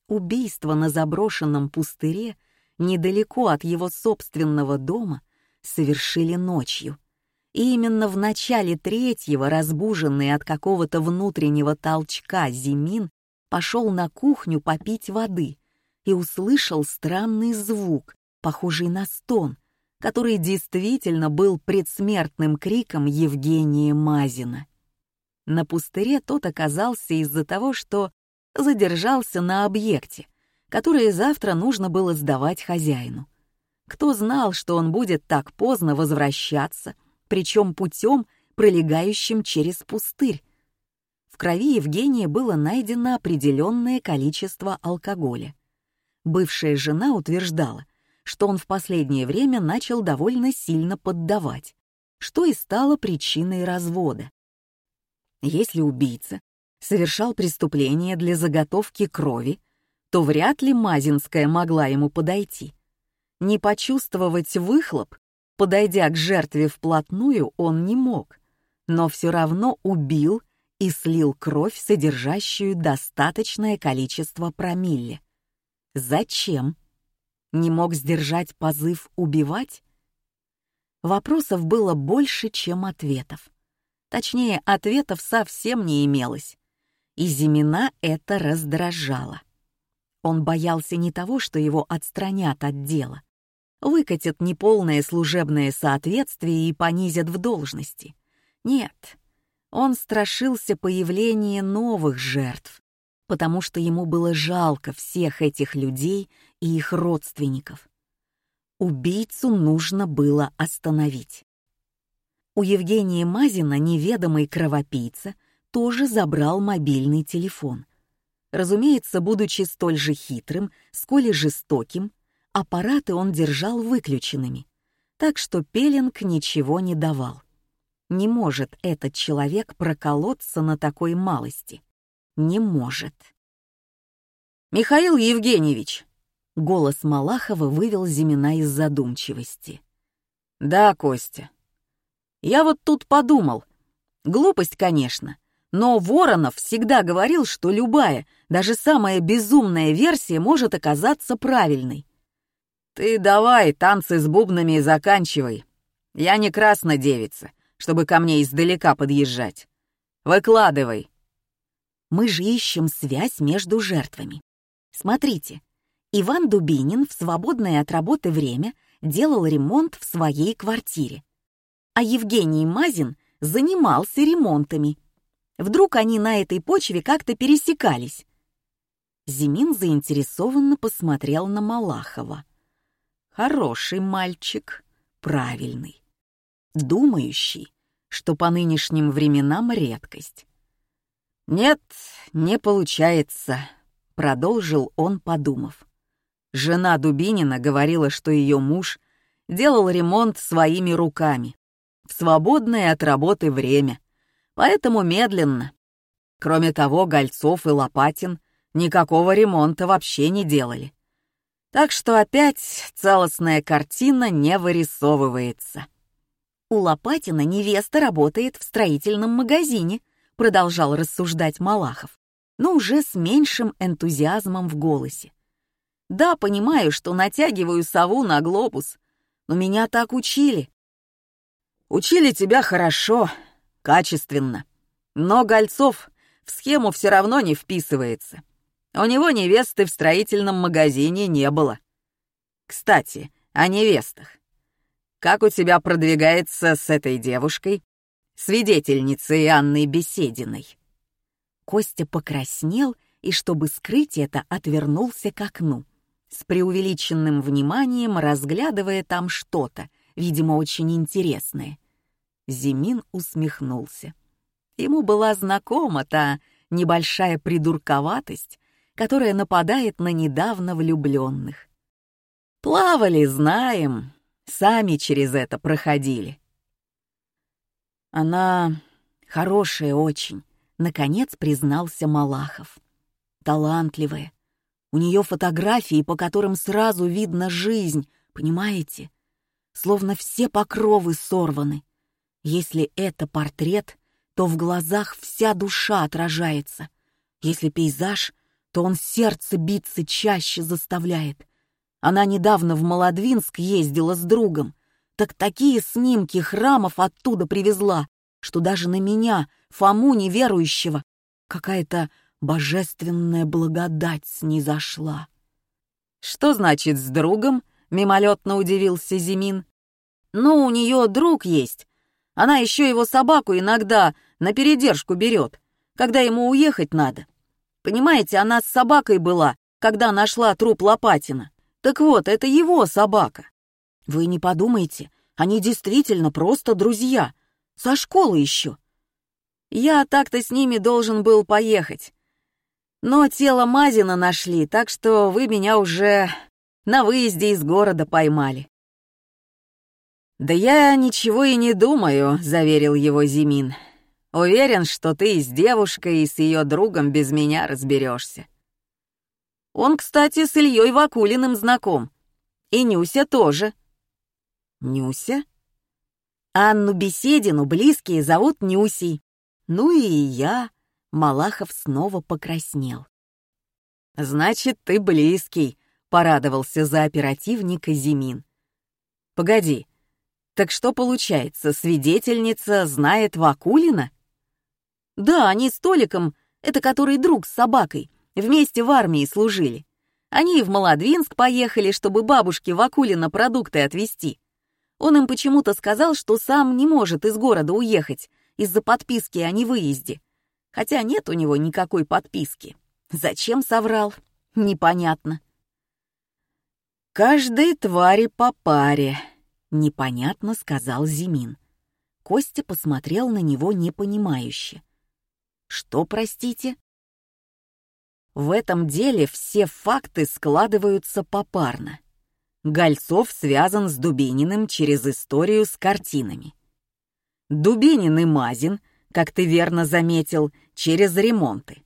Убийство на заброшенном пустыре — недалеко от его собственного дома совершили ночью. И именно в начале третьего, разбуженный от какого-то внутреннего толчка Зимин, пошел на кухню попить воды и услышал странный звук, похожий на стон, который действительно был предсмертным криком Евгения Мазина. На пустыре тот оказался из-за того, что задержался на объекте, которые завтра нужно было сдавать хозяину. Кто знал, что он будет так поздно возвращаться, причем путем, пролегающим через пустырь? В крови Евгения было найдено определенное количество алкоголя. Бывшая жена утверждала, что он в последнее время начал довольно сильно поддавать, что и стало причиной развода. Если убийца совершал преступление для заготовки крови, то вряд ли Мазинская могла ему подойти. Не почувствовать выхлоп, подойдя к жертве вплотную, он не мог, но все равно убил и слил кровь, содержащую достаточное количество промилле. Зачем? Не мог сдержать позыв убивать? Вопросов было больше, чем ответов. Точнее, ответов совсем не имелось. И Зимина это раздражало. Он боялся не того, что его отстранят от дела, выкатят неполное служебное соответствие и понизят в должности. Нет, он страшился появления новых жертв, потому что ему было жалко всех этих людей и их родственников. Убийцу нужно было остановить. У Евгения Мазина неведомый кровопийца тоже забрал мобильный телефон. Разумеется, будучи столь же хитрым, сколь и жестоким, аппараты он держал выключенными, так что Пеленг ничего не давал. Не может этот человек проколоться на такой малости. Не может. «Михаил Евгеньевич!» Голос Малахова вывел Зимина из задумчивости. «Да, Костя. Я вот тут подумал. Глупость, конечно, но Воронов всегда говорил, что любая, даже самая безумная версия может оказаться правильной. Ты давай танцы с бубнами заканчивай. Я не красная девица, чтобы ко мне издалека подъезжать. Выкладывай. Мы же ищем связь между жертвами. Смотрите, Иван Дубинин в свободное от работы время делал ремонт в своей квартире. А Евгений Мазин занимался ремонтами — Вдруг они на этой почве как-то пересекались. Зимин заинтересованно посмотрел на Малахова. Хороший мальчик, правильный, думающий, что по нынешним временам редкость. «Нет, не получается», — продолжил он, подумав. Жена Дубинина говорила, что ее муж делал ремонт своими руками, в свободное от работы время — поэтому медленно. Кроме того, Гольцов и Лопатин никакого ремонта вообще не делали. Так что опять целостная картина не вырисовывается. «У Лопатина невеста работает в строительном магазине», продолжал рассуждать Малахов, но уже с меньшим энтузиазмом в голосе. «Да, понимаю, что натягиваю сову на глобус, но меня так учили». «Учили тебя хорошо», качественно. Но Гольцов в схему все равно не вписывается. У него невесты в строительном магазине не было. Кстати, о невестах. Как у тебя продвигается с этой девушкой, свидетельницей Анной Бесединой?» Костя покраснел и, чтобы скрыть это, отвернулся к окну, с преувеличенным вниманием разглядывая там что-то, видимо, очень интересное. Зимин усмехнулся. Ему была знакома та небольшая придурковатость, которая нападает на недавно влюбленных. Плавали, знаем, сами через это проходили. Она хорошая очень, наконец признался Малахов. Талантливая. У нее фотографии, по которым сразу видно жизнь, понимаете? Словно все покровы сорваны. Если это портрет, то в глазах вся душа отражается. Если пейзаж, то он сердце биться чаще заставляет. Она недавно в Молодвинск ездила с другом. Так такие снимки храмов оттуда привезла, что даже на меня, Фому неверующего, какая-то божественная благодать снизошла. «Что значит с другом?» — мимолетно удивился Зимин. «Ну, у нее друг есть, она еще его собаку иногда на передержку берет, когда ему уехать надо. Понимаете, она с собакой была, когда нашла труп Лопатина. Так вот, это его собака. Вы не подумайте, они действительно просто друзья. Со школы еще. Я так-то с ними должен был поехать. Но тело Мазина нашли, так что вы меня уже на выезде из города поймали. «Да я ничего и не думаю», — заверил его Зимин. «Уверен, что ты с девушкой и с ее другом без меня разберешься. Он, кстати, с Ильей Вакулиным знаком. И Нюся тоже». «Нюся?» Анну Беседину близкие зовут Нюсей. Ну и я. Малахов снова покраснел. «Значит, ты близкий», — порадовался за оперативника Зимин. «Погоди, так что получается, свидетельница знает Вакулина? Да, они с Толиком, это который друг с собакой, вместе в армии служили. Они в Молодвинск поехали, чтобы бабушке Вакулина продукты отвезти. Он им почему-то сказал, что сам не может из города уехать из-за подписки о невыезде. Хотя нет у него никакой подписки. Зачем соврал? Непонятно. «Каждой твари по паре», — непонятно сказал Зимин. Костя посмотрел на него непонимающе. «Что, простите?» В этом деле все факты складываются попарно. Гольцов связан с Дубининым через историю с картинами. Дубинин и Мазин, как ты верно заметил, через ремонты.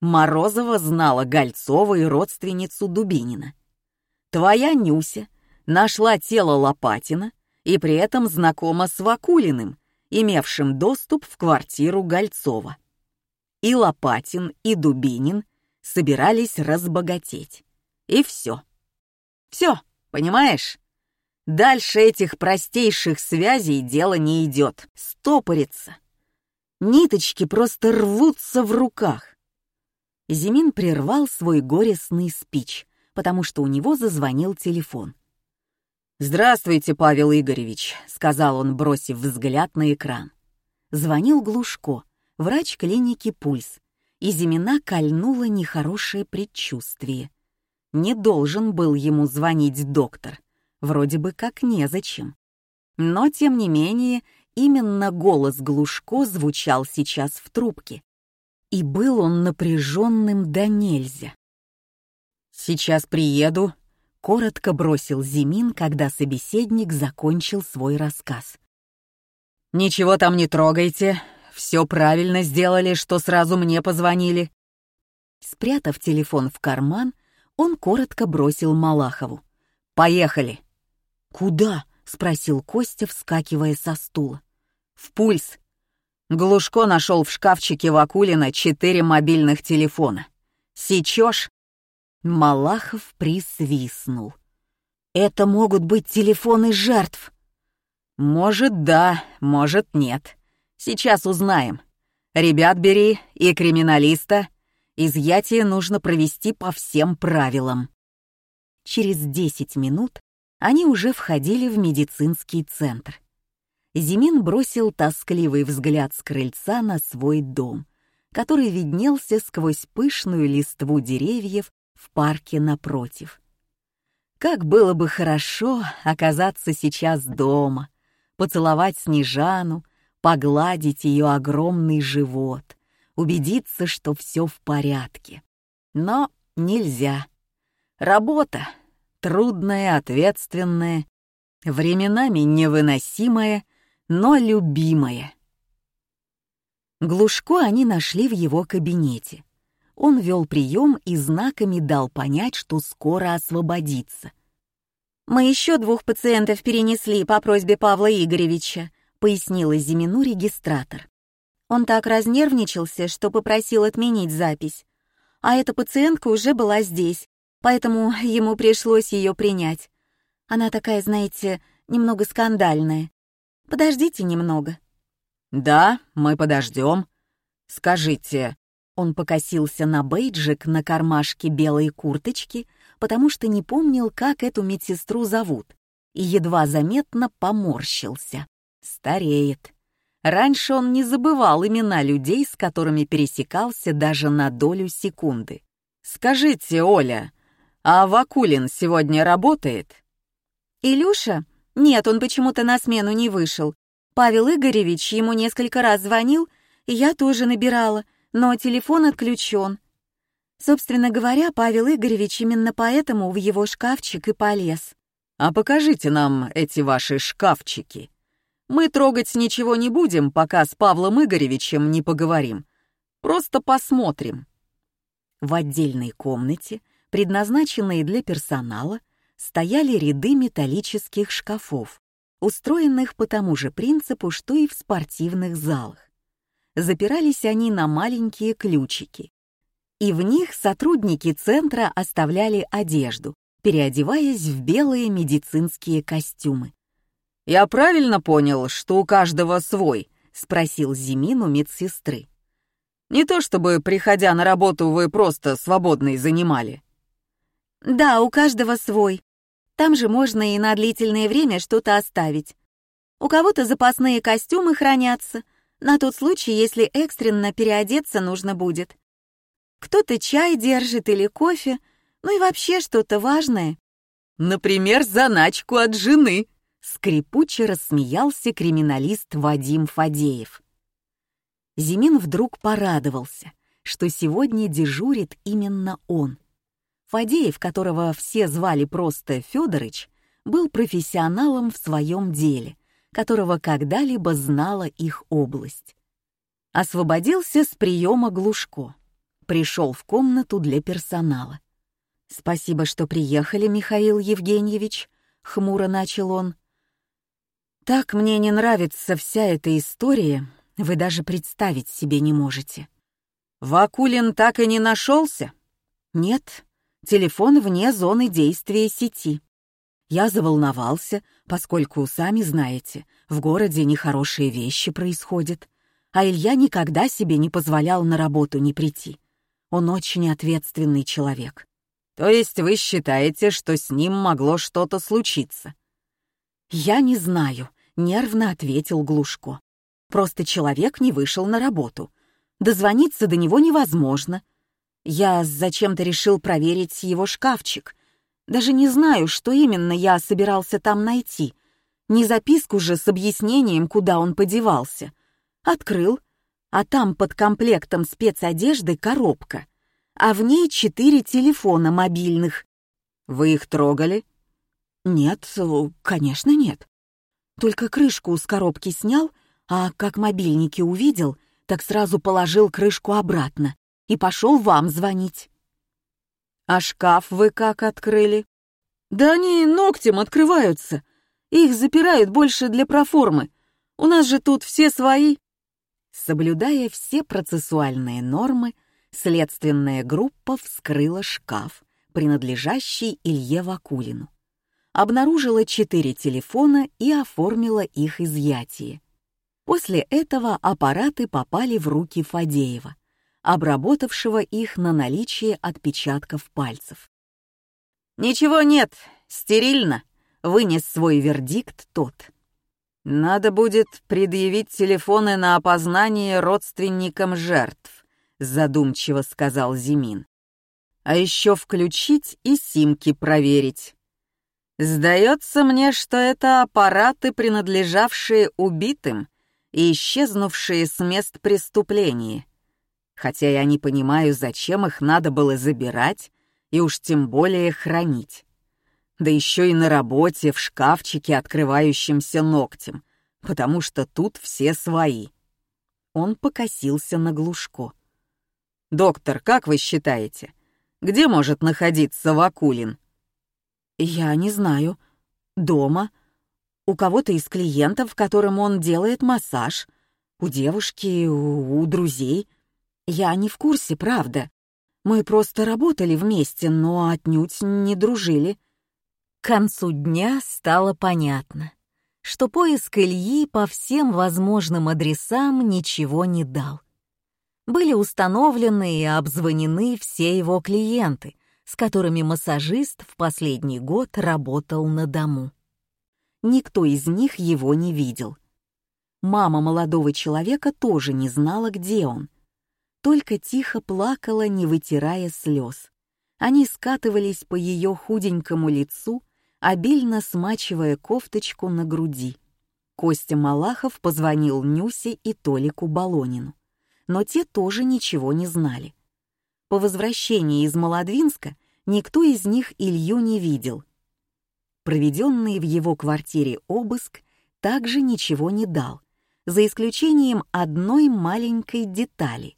Морозова знала Гольцова и родственницу Дубинина. Твоя Нюся нашла тело Лопатина и при этом знакома с Вакулиным, имевшим доступ в квартиру Гольцова. И Лопатин, и Дубинин собирались разбогатеть. И все. Все, понимаешь? Дальше этих простейших связей дело не идет, стопорится. Ниточки просто рвутся в руках. Зимин прервал свой горестный спич, потому что у него зазвонил телефон. «Здравствуйте, Павел Игоревич», — сказал он, бросив взгляд на экран. Звонил Глушко, врач клиники «Пульс», и Зимина кольнуло нехорошее предчувствие. Не должен был ему звонить доктор, вроде бы как незачем. Но, тем не менее, именно голос Глушко звучал сейчас в трубке. И был он напряженным до нельзя. «Сейчас приеду», — коротко бросил Зимин, когда собеседник закончил свой рассказ. «Ничего там не трогайте, все правильно сделали, что сразу мне позвонили». Спрятав телефон в карман, он коротко бросил Малахову. «Поехали!» «Куда?» — спросил Костя, вскакивая со стула. «В пульс». Глушко нашел в шкафчике Вакулина четыре мобильных телефона. «Сечешь?» Малахов присвистнул. «Это могут быть телефоны жертв». «Может, да, может, нет. Сейчас узнаем. Ребят бери и криминалиста. Изъятие нужно провести по всем правилам. Через 10 минут они уже входили в медицинский центр. Зимин бросил тоскливый взгляд с крыльца на свой дом, который виднелся сквозь пышную листву деревьев в парке напротив. Как было бы хорошо оказаться сейчас дома, поцеловать Снежану, погладить ее огромный живот, убедиться, что все в порядке. Но нельзя. Работа трудная, ответственная, временами невыносимая, но любимая. Глушко они нашли в его кабинете. Он вел прием и знаками дал понять, что скоро освободится. «Мы еще двух пациентов перенесли по просьбе Павла Игоревича», пояснила Зимину регистратор. Он так разнервничался, что попросил отменить запись. А эта пациентка уже была здесь, поэтому ему пришлось ее принять. Она такая, знаете, немного скандальная. Подождите немного. Да, мы подождем. Скажите, он покосился на бейджик на кармашке белой курточки, потому что не помнил, как эту медсестру зовут, и едва заметно поморщился. Стареет. Раньше он не забывал имена людей, с которыми пересекался даже на долю секунды. «Скажите, Оля, а Вакулин сегодня работает?» «Илюша? Нет, он почему-то на смену не вышел. Павел Игоревич ему несколько раз звонил, и я тоже набирала, но телефон отключен. Собственно говоря, Павел Игоревич именно поэтому в его шкафчик и полез. «А покажите нам эти ваши шкафчики», мы трогать ничего не будем, пока с Павлом Игоревичем не поговорим. Просто посмотрим». В отдельной комнате, предназначенной для персонала, стояли ряды металлических шкафов, устроенных по тому же принципу, что и в спортивных залах. Запирались они на маленькие ключики, и в них сотрудники центра оставляли одежду, переодеваясь в белые медицинские костюмы. «Я правильно понял, что у каждого свой?» — спросил Зимин у медсестры. «Не то чтобы, приходя на работу, вы просто свободной занимали». «Да, у каждого свой. Там же можно и на длительное время что-то оставить. У кого-то запасные костюмы хранятся, на тот случай, если экстренно переодеться нужно будет. Кто-то чай держит или кофе, ну и вообще что-то важное. Например, заначку от жены. Скрипуче рассмеялся криминалист Вадим Фадеев. Зимин вдруг порадовался, что сегодня дежурит именно он. Фадеев, которого все звали просто Федорыч, был профессионалом в своем деле, которого когда-либо знала их область. Освободился с приема Глушко. Пришел в комнату для персонала. «Спасибо, что приехали, Михаил Евгеньевич», — хмуро начал он. «Так мне не нравится вся эта история, вы даже представить себе не можете». «Вакулин так и не нашелся?» «Нет, телефон вне зоны действия сети». Я заволновался, поскольку, сами знаете, в городе нехорошие вещи происходят, а Илья никогда себе не позволял на работу не прийти. Он очень ответственный человек. То есть вы считаете, что с ним могло что-то случиться? Я не знаю, нервно ответил Глушко. Просто человек не вышел на работу. Дозвониться до него невозможно. Я зачем-то решил проверить его шкафчик. Даже не знаю, что именно я собирался там найти. Не записку же с объяснением, куда он подевался. Открыл, а там под комплектом спецодежды коробка — а в ней четыре телефона мобильных. Вы их трогали? Нет, конечно, нет. Только крышку с коробки снял, а как мобильники увидел, так сразу положил крышку обратно и пошел вам звонить. А шкаф вы как открыли? Да они ногтем открываются. Их запирают больше для проформы. У нас же тут все свои. Соблюдая все процессуальные нормы, следственная группа вскрыла шкаф, принадлежащий Илье Вакулину. Обнаружила четыре телефона и оформила их изъятие. После этого аппараты попали в руки Фадеева, обработавшего их на наличие отпечатков пальцев. «Ничего нет, стерильно», — вынес свой вердикт тот. «Надо будет предъявить телефоны на опознание родственникам жертв задумчиво сказал Зимин. А еще включить и симки проверить. Сдается мне, что это аппараты, принадлежавшие убитым и исчезнувшие с мест преступления. Хотя я не понимаю, зачем их надо было забирать и уж тем более хранить. Да еще и на работе в шкафчике, открывающемся ногтем, потому что тут все свои. Он покосился на Глушко. «Доктор, как вы считаете, где может находиться Вакулин?» «Я не знаю. Дома. У кого-то из клиентов, которым он делает массаж. У девушки, у, у друзей. Я не в курсе, правда. Мы просто работали вместе, но отнюдь не дружили». К концу дня стало понятно, что поиск Ильи по всем возможным адресам ничего не дал были установлены и обзвонены все его клиенты, с которыми массажист в последний год работал на дому. Никто из них его не видел. Мама молодого человека тоже не знала, где он. Только тихо плакала, не вытирая слез. Они скатывались по ее худенькому лицу, обильно смачивая кофточку на груди. Костя Малахов позвонил Нюсе и Толику Балонину но те тоже ничего не знали. По возвращении из Молодвинска никто из них Илью не видел. Проведенный в его квартире обыск также ничего не дал, за исключением одной маленькой детали.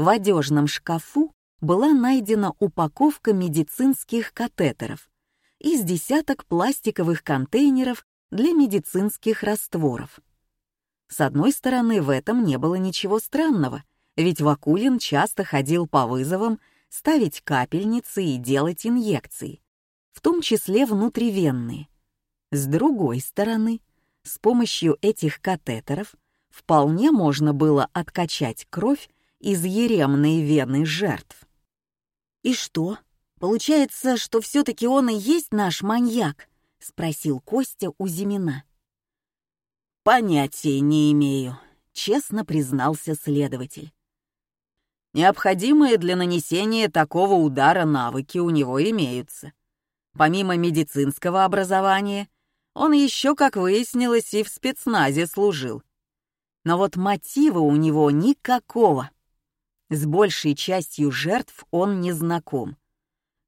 В одежном шкафу была найдена упаковка медицинских катетеров из десяток пластиковых контейнеров для медицинских растворов. С одной стороны, в этом не было ничего странного, ведь Вакулин часто ходил по вызовам ставить капельницы и делать инъекции, в том числе внутривенные. С другой стороны, с помощью этих катетеров вполне можно было откачать кровь из еремной вены жертв. «И что? Получается, что все-таки он и есть наш маньяк?» — спросил Костя у Зимина. «Понятия не имею», — честно признался следователь. Необходимые для нанесения такого удара навыки у него имеются. Помимо медицинского образования, он еще, как выяснилось, и в спецназе служил. Но вот мотива у него никакого. С большей частью жертв он не знаком.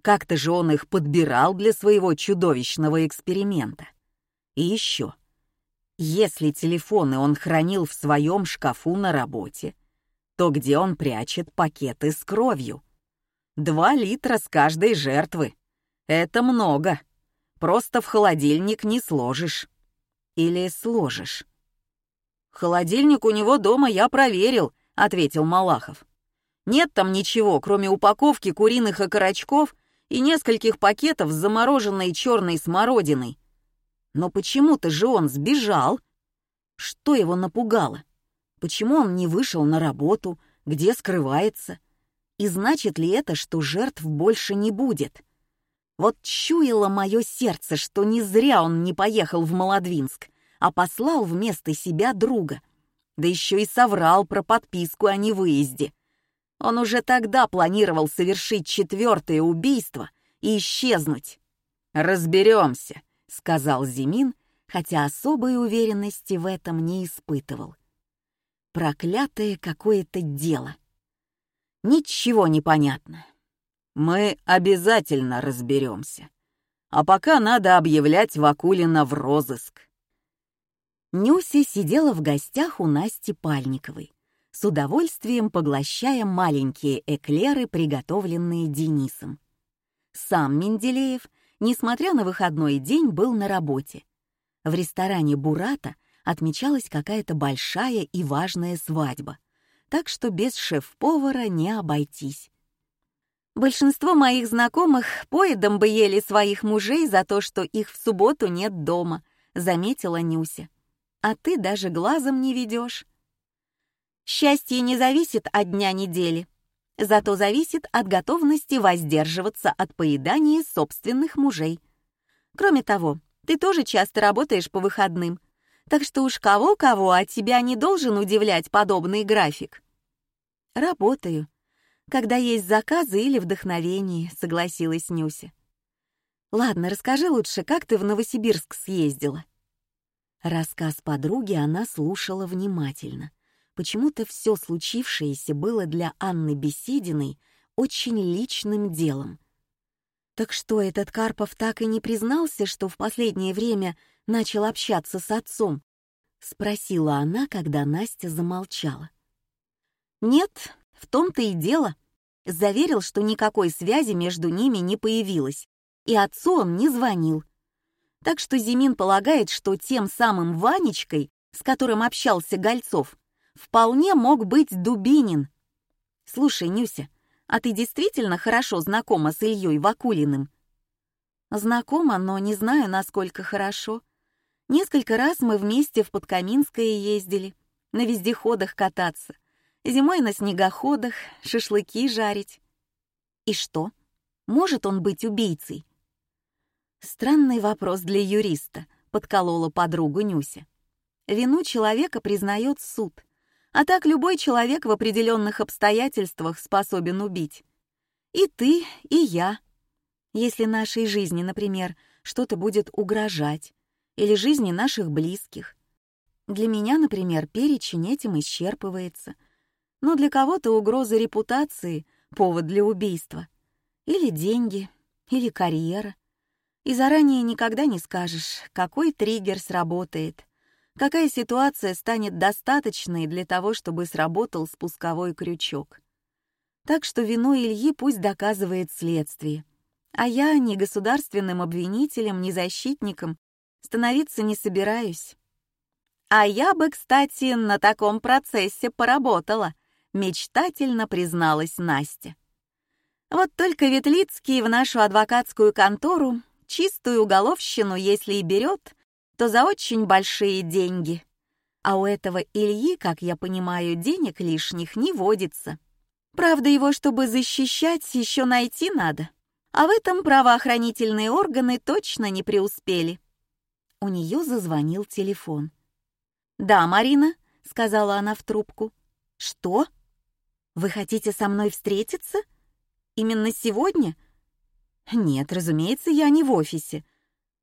Как-то же он их подбирал для своего чудовищного эксперимента. И еще. Если телефоны он хранил в своем шкафу на работе, то где он прячет пакеты с кровью? Два литра с каждой жертвы. Это много. Просто в холодильник не сложишь. Или сложишь. «Холодильник у него дома я проверил», — ответил Малахов. «Нет там ничего, кроме упаковки куриных окорочков и нескольких пакетов с замороженной черной смородиной. Но почему-то же он сбежал. Что его напугало? Почему он не вышел на работу, где скрывается? И значит ли это, что жертв больше не будет?» Вот чуяло мое сердце, что не зря он не поехал в Молодвинск, а послал вместо себя друга. Да еще и соврал про подписку о невыезде. Он уже тогда планировал совершить четвертое убийство и исчезнуть. «Разберемся», — сказал Зимин, хотя особой уверенности в этом не испытывал. Проклятое какое-то дело. Ничего не понятно. Мы обязательно разберемся. А пока надо объявлять Вакулина в розыск. Нюся сидела в гостях у Насти Пальниковой, с удовольствием поглощая маленькие эклеры, приготовленные Денисом. Сам Менделеев, несмотря на выходной день, был на работе. В ресторане «Бурата» отмечалась какая-то большая и важная свадьба, так что без шеф-повара не обойтись. Большинство моих знакомых поедом бы ели своих мужей за то, что их в субботу нет дома, заметила Нюся. А ты даже глазом не ведешь. Счастье не зависит от дня недели, зато зависит от готовности воздерживаться от поедания собственных мужей. Кроме того, ты тоже часто работаешь по выходным, так что уж кого-кого, а тебя не должен удивлять подобный график. Работаю, когда есть заказы или вдохновение», — согласилась Нюся. «Ладно, расскажи лучше, как ты в Новосибирск съездила?» Рассказ подруги она слушала внимательно. Почему-то все случившееся было для Анны Бесединой очень личным делом. Так что этот Карпов так и не признался, что в последнее время начал общаться с отцом? Спросила она, когда Настя замолчала. Нет, в том-то и дело заверил, что никакой связи между ними не появилось, и отцу он не звонил. Так что Зимин полагает, что тем самым Ванечкой, с которым общался Гольцов, вполне мог быть Дубинин. «Слушай, Нюся, а ты действительно хорошо знакома с Ильей Вакулиным?» «Знакома, но не знаю, насколько хорошо. Несколько раз мы вместе в Подкаминское ездили, на вездеходах кататься. Зимой на снегоходах, шашлыки жарить. И что? Может он быть убийцей? Странный вопрос для юриста, подколола подругу Нюся. Вину человека признает суд, а так любой человек в определенных обстоятельствах способен убить. И ты, и я. Если нашей жизни, например, что-то будет угрожать, или жизни наших близких. Для меня, например, перечень этим исчерпывается — но для кого-то угроза репутации — повод для убийства. Или деньги, или карьера. И заранее никогда не скажешь, какой триггер сработает, какая ситуация станет достаточной для того, чтобы сработал спусковой крючок. Так что вину Ильи пусть доказывает следствие. А я ни государственным обвинителем, ни защитником становиться не собираюсь. А я бы, кстати, на таком процессе поработала, мечтательно призналась Настя. Вот только Ветлицкий в нашу адвокатскую контору чистую уголовщину, если и берет, то за очень большие деньги. А у этого Ильи, как я понимаю, денег лишних не водится. Правда, его, чтобы защищать, еще найти надо. А в этом правоохранительные органы точно не преуспели. У нее зазвонил телефон. «Да, Марина», — сказала она в трубку. «Что?» «Вы хотите со мной встретиться? Именно сегодня?» «Нет, разумеется, я не в офисе.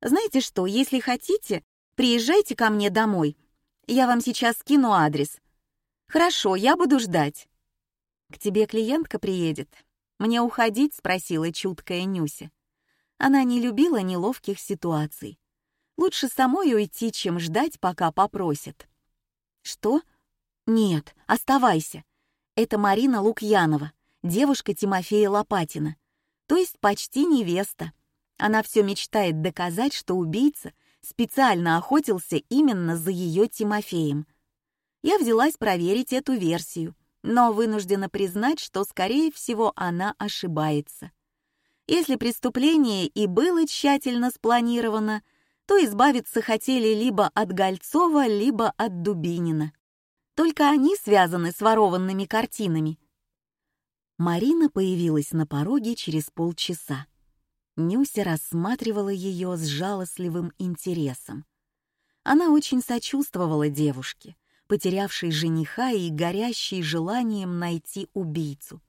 Знаете что, если хотите, приезжайте ко мне домой. Я вам сейчас скину адрес. Хорошо, я буду ждать». «К тебе клиентка приедет. Мне уходить?» — спросила чуткая Нюся. Она не любила неловких ситуаций. Лучше самой уйти, чем ждать, пока попросят. «Что? Нет, оставайся. Это Марина Лукьянова, девушка Тимофея Лопатина, то есть почти невеста. Она все мечтает доказать, что убийца специально охотился именно за ее Тимофеем. Я взялась проверить эту версию, но вынуждена признать, что, скорее всего, она ошибается. Если преступление и было тщательно спланировано, то избавиться хотели либо от Гольцова, либо от Дубинина. Только они связаны с ворованными картинами. Марина появилась на пороге через полчаса. Нюся рассматривала ее с жалостливым интересом. Она очень сочувствовала девушке, потерявшей жениха и горящей желанием найти убийцу.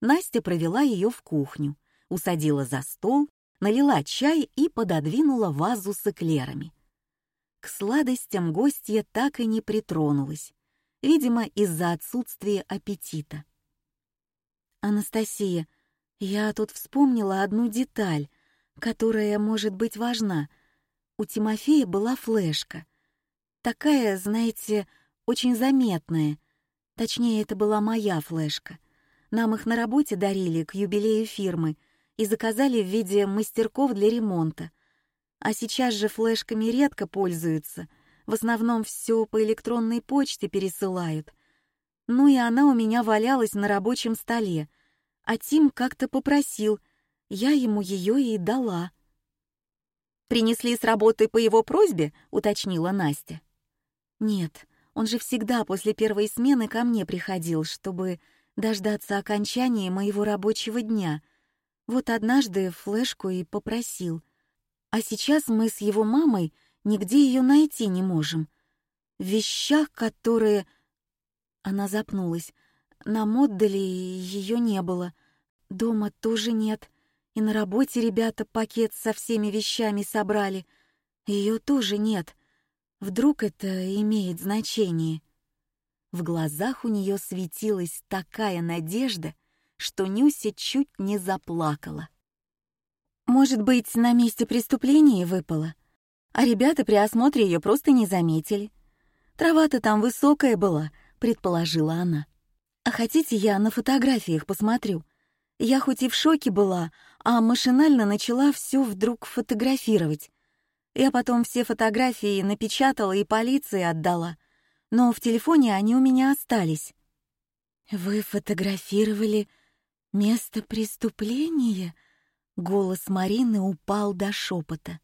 Настя провела ее в кухню, усадила за стол, налила чай и пододвинула вазу с эклерами. К сладостям гостья так и не притронулась, видимо, из-за отсутствия аппетита. «Анастасия, я тут вспомнила одну деталь, которая может быть важна. У Тимофея была флешка. Такая, знаете, очень заметная. Точнее, это была моя флешка. Нам их на работе дарили к юбилею фирмы и заказали в виде мастерков для ремонта — а сейчас же флешками редко пользуются. В основном все по электронной почте пересылают. Ну и она у меня валялась на рабочем столе. А Тим как-то попросил. Я ему ее и дала. «Принесли с работы по его просьбе?» — уточнила Настя. «Нет, он же всегда после первой смены ко мне приходил, чтобы дождаться окончания моего рабочего дня. Вот однажды флешку и попросил — а сейчас мы с его мамой нигде ее найти не можем. В вещах, которые... Она запнулась. На Модделе ее не было. Дома тоже нет. И на работе ребята пакет со всеми вещами собрали. Ее тоже нет. Вдруг это имеет значение? В глазах у нее светилась такая надежда, что Нюся чуть не заплакала. Может быть, на месте преступления выпала, а ребята при осмотре ее просто не заметили. Трава-то там высокая была, предположила она. А хотите, я на фотографиях посмотрю? Я хоть и в шоке была, а машинально начала все вдруг фотографировать. Я потом все фотографии напечатала и полиции отдала, но в телефоне они у меня остались. «Вы фотографировали место преступления?» Голос Марины упал до шепота.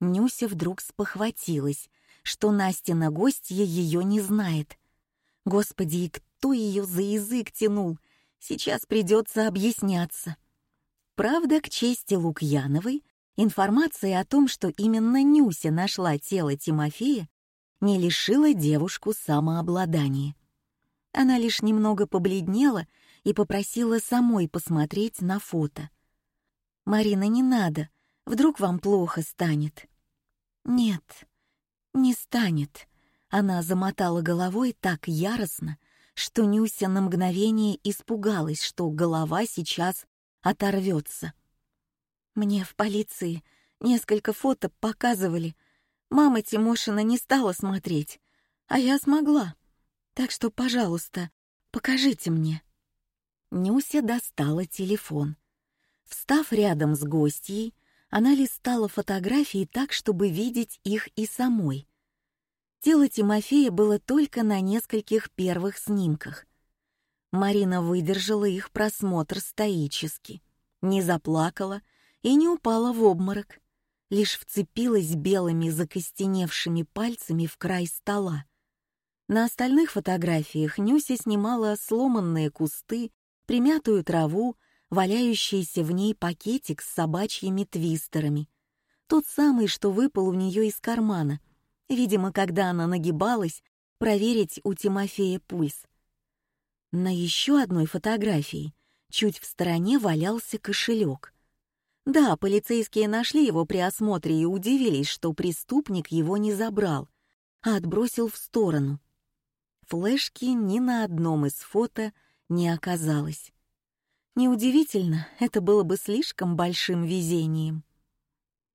Нюся вдруг спохватилась, что Настина гостья ее не знает. Господи, и кто ее за язык тянул? Сейчас придется объясняться. Правда, к чести Лукьяновой, информация о том, что именно Нюся нашла тело Тимофея, не лишила девушку самообладания. Она лишь немного побледнела и попросила самой посмотреть на фото — «Марина, не надо. Вдруг вам плохо станет». «Нет, не станет». Она замотала головой так яростно, что Нюся на мгновение испугалась, что голова сейчас оторвется. Мне в полиции несколько фото показывали. Мама Тимошина не стала смотреть, а я смогла. Так что, пожалуйста, покажите мне. Нюся достала телефон. Встав рядом с гостьей, она листала фотографии так, чтобы видеть их и самой. Тело Тимофея было только на нескольких первых снимках. Марина выдержала их просмотр стоически, не заплакала и не упала в обморок, лишь вцепилась белыми закостеневшими пальцами в край стола. На остальных фотографиях Нюся снимала сломанные кусты, примятую траву, валяющийся в ней пакетик с собачьими твистерами. Тот самый, что выпал у нее из кармана, видимо, когда она нагибалась проверить у Тимофея пульс. На еще одной фотографии чуть в стороне валялся кошелек. Да, полицейские нашли его при осмотре и удивились, что преступник его не забрал, а отбросил в сторону. Флешки ни на одном из фото не оказалось. Неудивительно, это было бы слишком большим везением.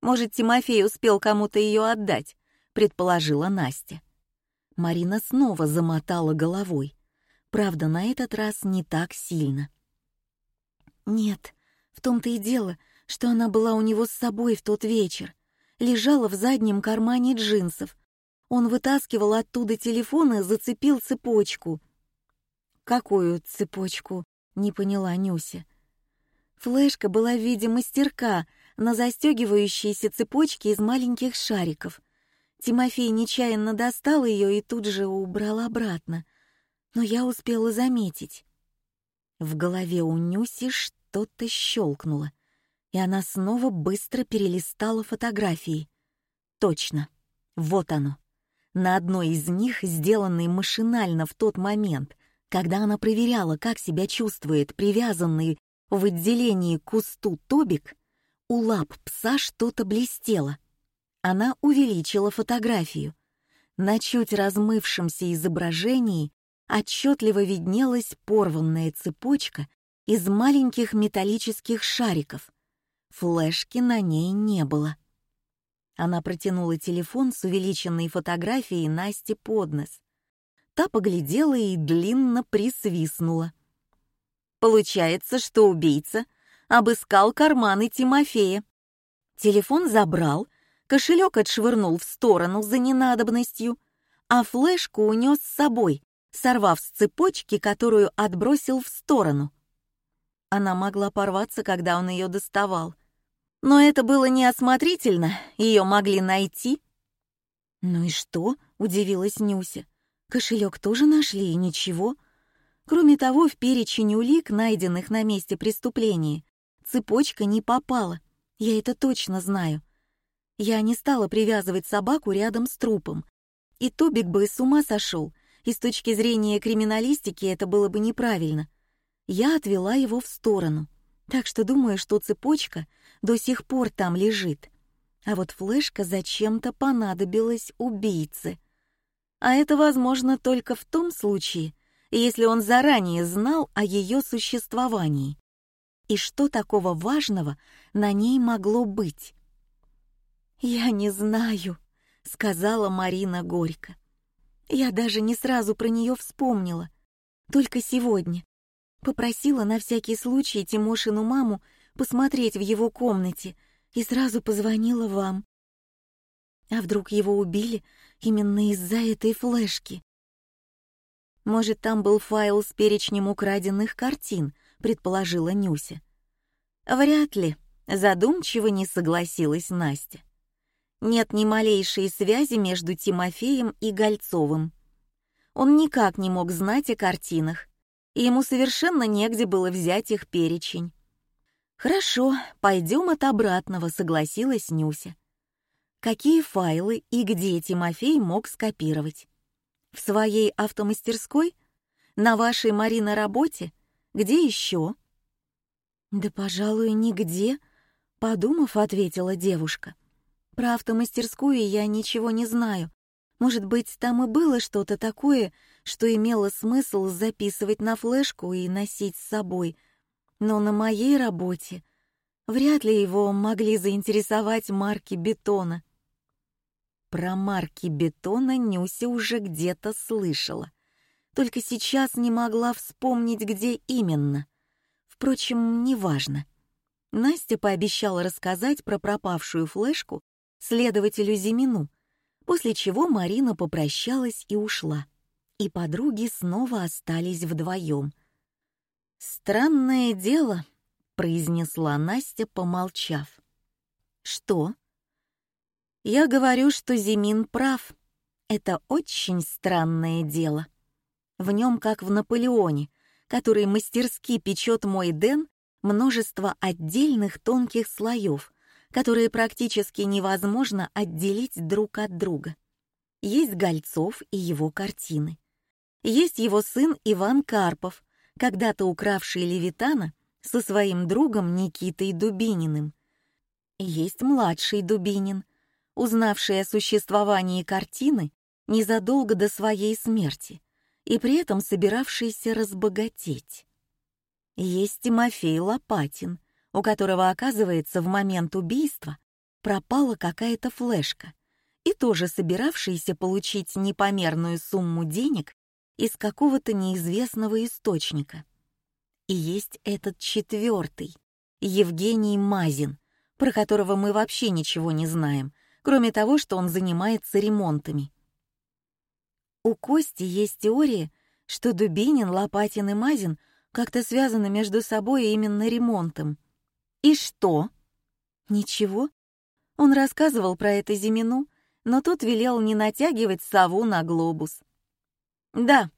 «Может, Тимофей успел кому-то ее отдать», — предположила Настя. Марина снова замотала головой. Правда, на этот раз не так сильно. «Нет, в том-то и дело, что она была у него с собой в тот вечер. Лежала в заднем кармане джинсов. Он вытаскивал оттуда телефон и зацепил цепочку. «Какую цепочку?» — не поняла Нюся. Флешка была в виде мастерка на застегивающейся цепочке из маленьких шариков. Тимофей нечаянно достал ее и тут же убрал обратно. Но я успела заметить. В голове у Нюси что-то щелкнуло и она снова быстро перелистала фотографии. Точно, вот оно. На одной из них, сделанной машинально в тот момент, когда она проверяла, как себя чувствует привязанный в отделении к кусту Тобик, у лап пса что-то блестело. Она увеличила фотографию. На чуть размывшемся изображении отчетливо виднелась порванная цепочка из маленьких металлических шариков, Флешки на ней не было. Она протянула телефон с увеличенной фотографией Насти под нос. Та поглядела и длинно присвистнула. Получается, что убийца обыскал карманы Тимофея. Телефон забрал, кошелек отшвырнул в сторону за ненадобностью, а флешку унес с собой, сорвав с цепочки, которую отбросил в сторону. Она могла порваться, когда он ее доставал. Но это было неосмотрительно, ее могли найти. «Ну и что?» — удивилась Нюся. «Кошелек тоже нашли, и ничего. Кроме того, в перечень улик, найденных на месте преступления, цепочка не попала. Я это точно знаю. Я не стала привязывать собаку рядом с трупом. И Тобик бы с ума сошел, и с точки зрения криминалистики это было бы неправильно я отвела его в сторону, так что думаю, что цепочка до сих пор там лежит. А вот флешка зачем-то понадобилась убийце. А это возможно только в том случае, если он заранее знал о ее существовании. И что такого важного на ней могло быть? «Я не знаю», — сказала Марина горько. Я даже не сразу про нее вспомнила. Только сегодня, Попросила на всякий случай Тимошину маму посмотреть в его комнате и сразу позвонила вам. А вдруг его убили именно из-за этой флешки? Может, там был файл с перечнем украденных картин, предположила Нюся. Вряд ли, задумчиво не согласилась Настя. Нет ни малейшей связи между Тимофеем и Гольцовым. Он никак не мог знать о картинах, и ему совершенно негде было взять их перечень. «Хорошо, пойдем от обратного», — согласилась Нюся. «Какие файлы и где Тимофей мог скопировать? В своей автомастерской? На вашей Марина работе? Где еще?» «Да, пожалуй, нигде», — подумав, ответила девушка. «Про автомастерскую я ничего не знаю. Может быть, там и было что-то такое, что имело смысл записывать на флешку и носить с собой. Но на моей работе вряд ли его могли заинтересовать марки бетона. Про марки бетона Нюся уже где-то слышала. Только сейчас не могла вспомнить, где именно. Впрочем, неважно. Настя пообещала рассказать про пропавшую флешку следователю Зимину, после чего Марина попрощалась и ушла. И подруги снова остались вдвоем. «Странное дело», — произнесла Настя, помолчав. «Что?» «Я говорю, что Зимин прав. Это очень странное дело. В нем, как в Наполеоне, который мастерски печет мой Дэн, множество отдельных тонких слоев, которые практически невозможно отделить друг от друга. Есть Гольцов и его картины. Есть его сын Иван Карпов, когда-то укравший Левитана со своим другом Никитой Дубининым. Есть младший Дубинин, узнавший о существовании картины незадолго до своей смерти и при этом собиравшийся разбогатеть. Есть Тимофей Лопатин, у которого, оказывается, в момент убийства пропала какая-то флешка, и тоже собиравшийся получить непомерную сумму денег из какого-то неизвестного источника. И есть этот четвертый, Евгений Мазин, про которого мы вообще ничего не знаем, кроме того, что он занимается ремонтами. У Кости есть теория, что Дубинин, Лопатин и Мазин как-то связаны между собой именно ремонтом. И что? Ничего. Он рассказывал про это Зимину, но тот велел не натягивать сову на глобус. Да,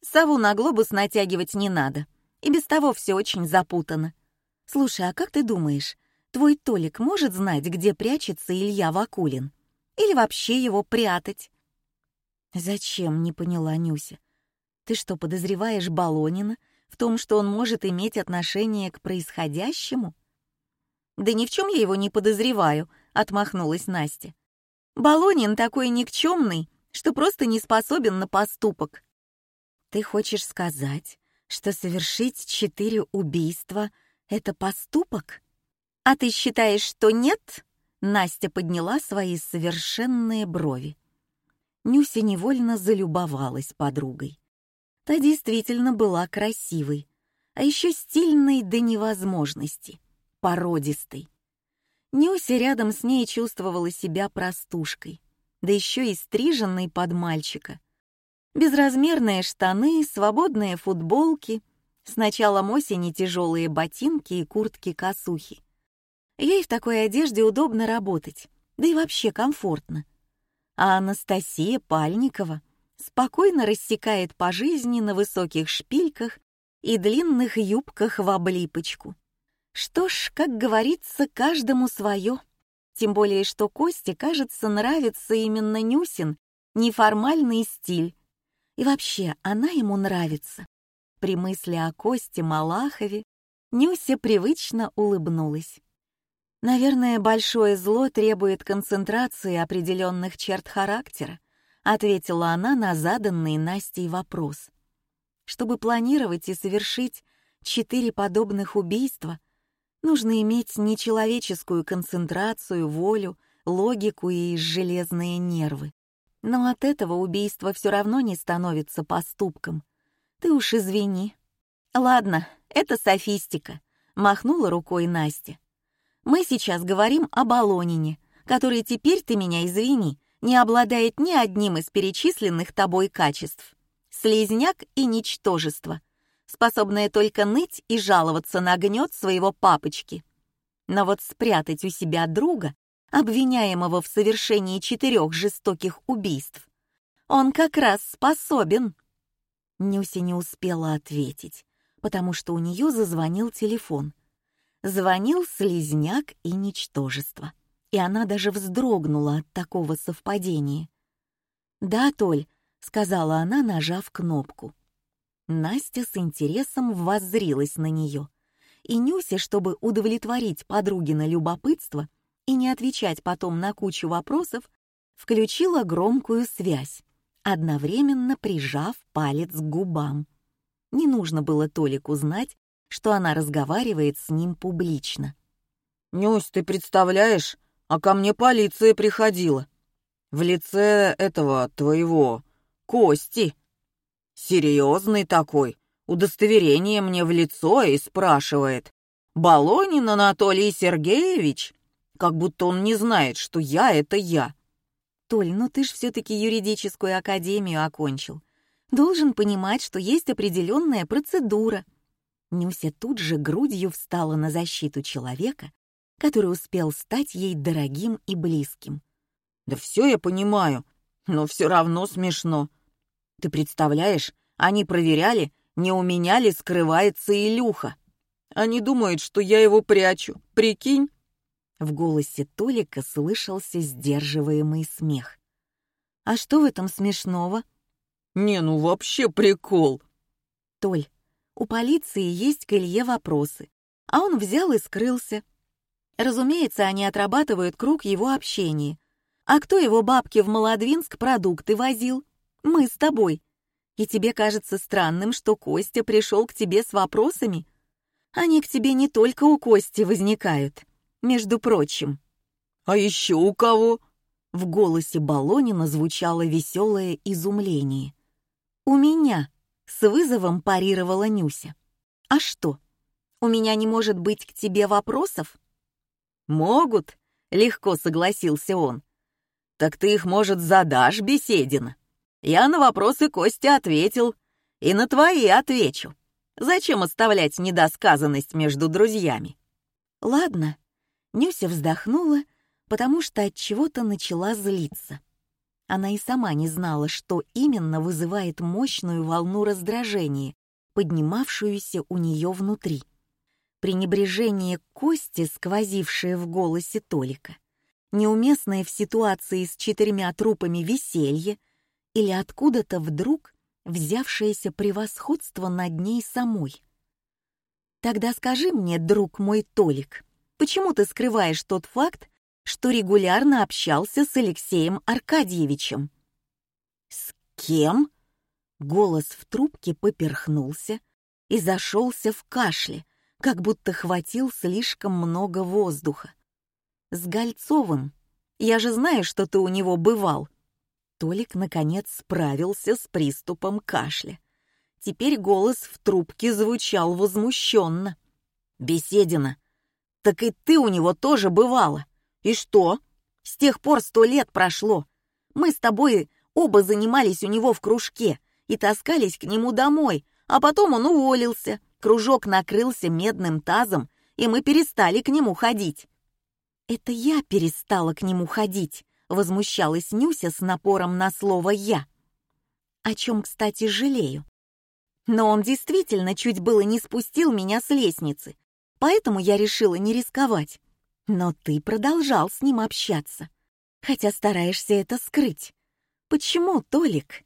сову на глобус натягивать не надо. И без того все очень запутано. Слушай, а как ты думаешь, твой Толик может знать, где прячется Илья Вакулин? Или вообще его прятать? Зачем, не поняла Нюся. Ты что, подозреваешь Балонина в том, что он может иметь отношение к происходящему? Да ни в чем я его не подозреваю, отмахнулась Настя. Балонин такой никчемный, что просто не способен на поступок. Ты хочешь сказать, что совершить четыре убийства — это поступок? А ты считаешь, что нет? Настя подняла свои совершенные брови. Нюся невольно залюбовалась подругой. Та действительно была красивой, а еще стильной до невозможности, породистой. Нюся рядом с ней чувствовала себя простушкой, да еще и стриженной под мальчика — Безразмерные штаны, свободные футболки, с началом осени тяжелые ботинки и куртки-косухи. Ей в такой одежде удобно работать, да и вообще комфортно. А Анастасия Пальникова спокойно рассекает по жизни на высоких шпильках и длинных юбках в облипочку. Что ж, как говорится, каждому свое. Тем более, что Косте, кажется, нравится именно Нюсин неформальный стиль, и вообще, она ему нравится. При мысли о Косте Малахове Нюся привычно улыбнулась. «Наверное, большое зло требует концентрации определенных черт характера», ответила она на заданный Настей вопрос. «Чтобы планировать и совершить четыре подобных убийства, нужно иметь нечеловеческую концентрацию, волю, логику и железные нервы. Но от этого убийство все равно не становится поступком. Ты уж извини. Ладно, это софистика, махнула рукой Настя. Мы сейчас говорим об Алонине, который теперь, ты меня извини, не обладает ни одним из перечисленных тобой качеств. Слизняк и ничтожество, способное только ныть и жаловаться на гнет своего папочки. Но вот спрятать у себя друга обвиняемого в совершении четырех жестоких убийств. Он как раз способен. Нюся не успела ответить, потому что у нее зазвонил телефон. Звонил слезняк и ничтожество, и она даже вздрогнула от такого совпадения. «Да, Толь», — сказала она, нажав кнопку. Настя с интересом воззрилась на нее, и Нюся, чтобы удовлетворить подругино любопытство, и не отвечать потом на кучу вопросов, включила громкую связь, одновременно прижав палец к губам. Не нужно было Толику знать, что она разговаривает с ним публично. «Нюсь, ты представляешь, а ко мне полиция приходила. В лице этого твоего Кости. Серьезный такой, удостоверение мне в лицо и спрашивает. «Балонин Анатолий Сергеевич?» как будто он не знает, что я — это я. Толь, ну ты ж все-таки юридическую академию окончил. Должен понимать, что есть определенная процедура. Нюся тут же грудью встала на защиту человека, который успел стать ей дорогим и близким. «Да все я понимаю, но все равно смешно. Ты представляешь, они проверяли, не у меня ли скрывается Илюха. Они думают, что я его прячу, прикинь?» В голосе Толика слышался сдерживаемый смех. «А что в этом смешного?» «Не, ну вообще прикол!» «Толь, У полиции есть к Илье вопросы, а он взял и скрылся. Разумеется, они отрабатывают круг его общения. А кто его бабки в Молодвинск продукты возил? Мы с тобой. И тебе кажется странным, что Костя пришел к тебе с вопросами? Они к тебе не только у Кости возникают, между прочим. «А еще у кого?» В голосе Балонина звучало веселое изумление. «У меня», — с вызовом парировала Нюся. «А что, у меня не может быть к тебе вопросов?» «Могут», — легко согласился он. «Так ты их, может, задашь, Беседина? Я на вопросы Кости ответил, и на твои отвечу. Зачем оставлять недосказанность между друзьями?» «Ладно», — Нюся вздохнула потому что от чего-то начала злиться. Она и сама не знала, что именно вызывает мощную волну раздражения, поднимавшуюся у нее внутри. Пренебрежение Кости, сквозившее в голосе Толика, неуместное в ситуации с четырьмя трупами веселье или откуда-то вдруг взявшееся превосходство над ней самой. «Тогда скажи мне, друг мой Толик, почему ты скрываешь тот факт, что регулярно общался с Алексеем Аркадьевичем. «С кем?» Голос в трубке поперхнулся и зашелся в кашле, как будто хватил слишком много воздуха. «С Гольцовым. Я же знаю, что ты у него бывал». Толик, наконец, справился с приступом кашля. Теперь голос в трубке звучал возмущенно. «Беседина, так и ты у него тоже бывала. И что? С тех пор сто лет прошло. Мы с тобой оба занимались у него в кружке и таскались к нему домой, а потом он уволился, кружок накрылся медным тазом, и мы перестали к нему ходить. «Это я перестала к нему ходить», — возмущалась Нюся с напором на слово «я». О чем, кстати, жалею. Но он действительно чуть было не спустил меня с лестницы, поэтому я решила не рисковать. Но ты продолжал с ним общаться, хотя стараешься это скрыть. Почему, Толик?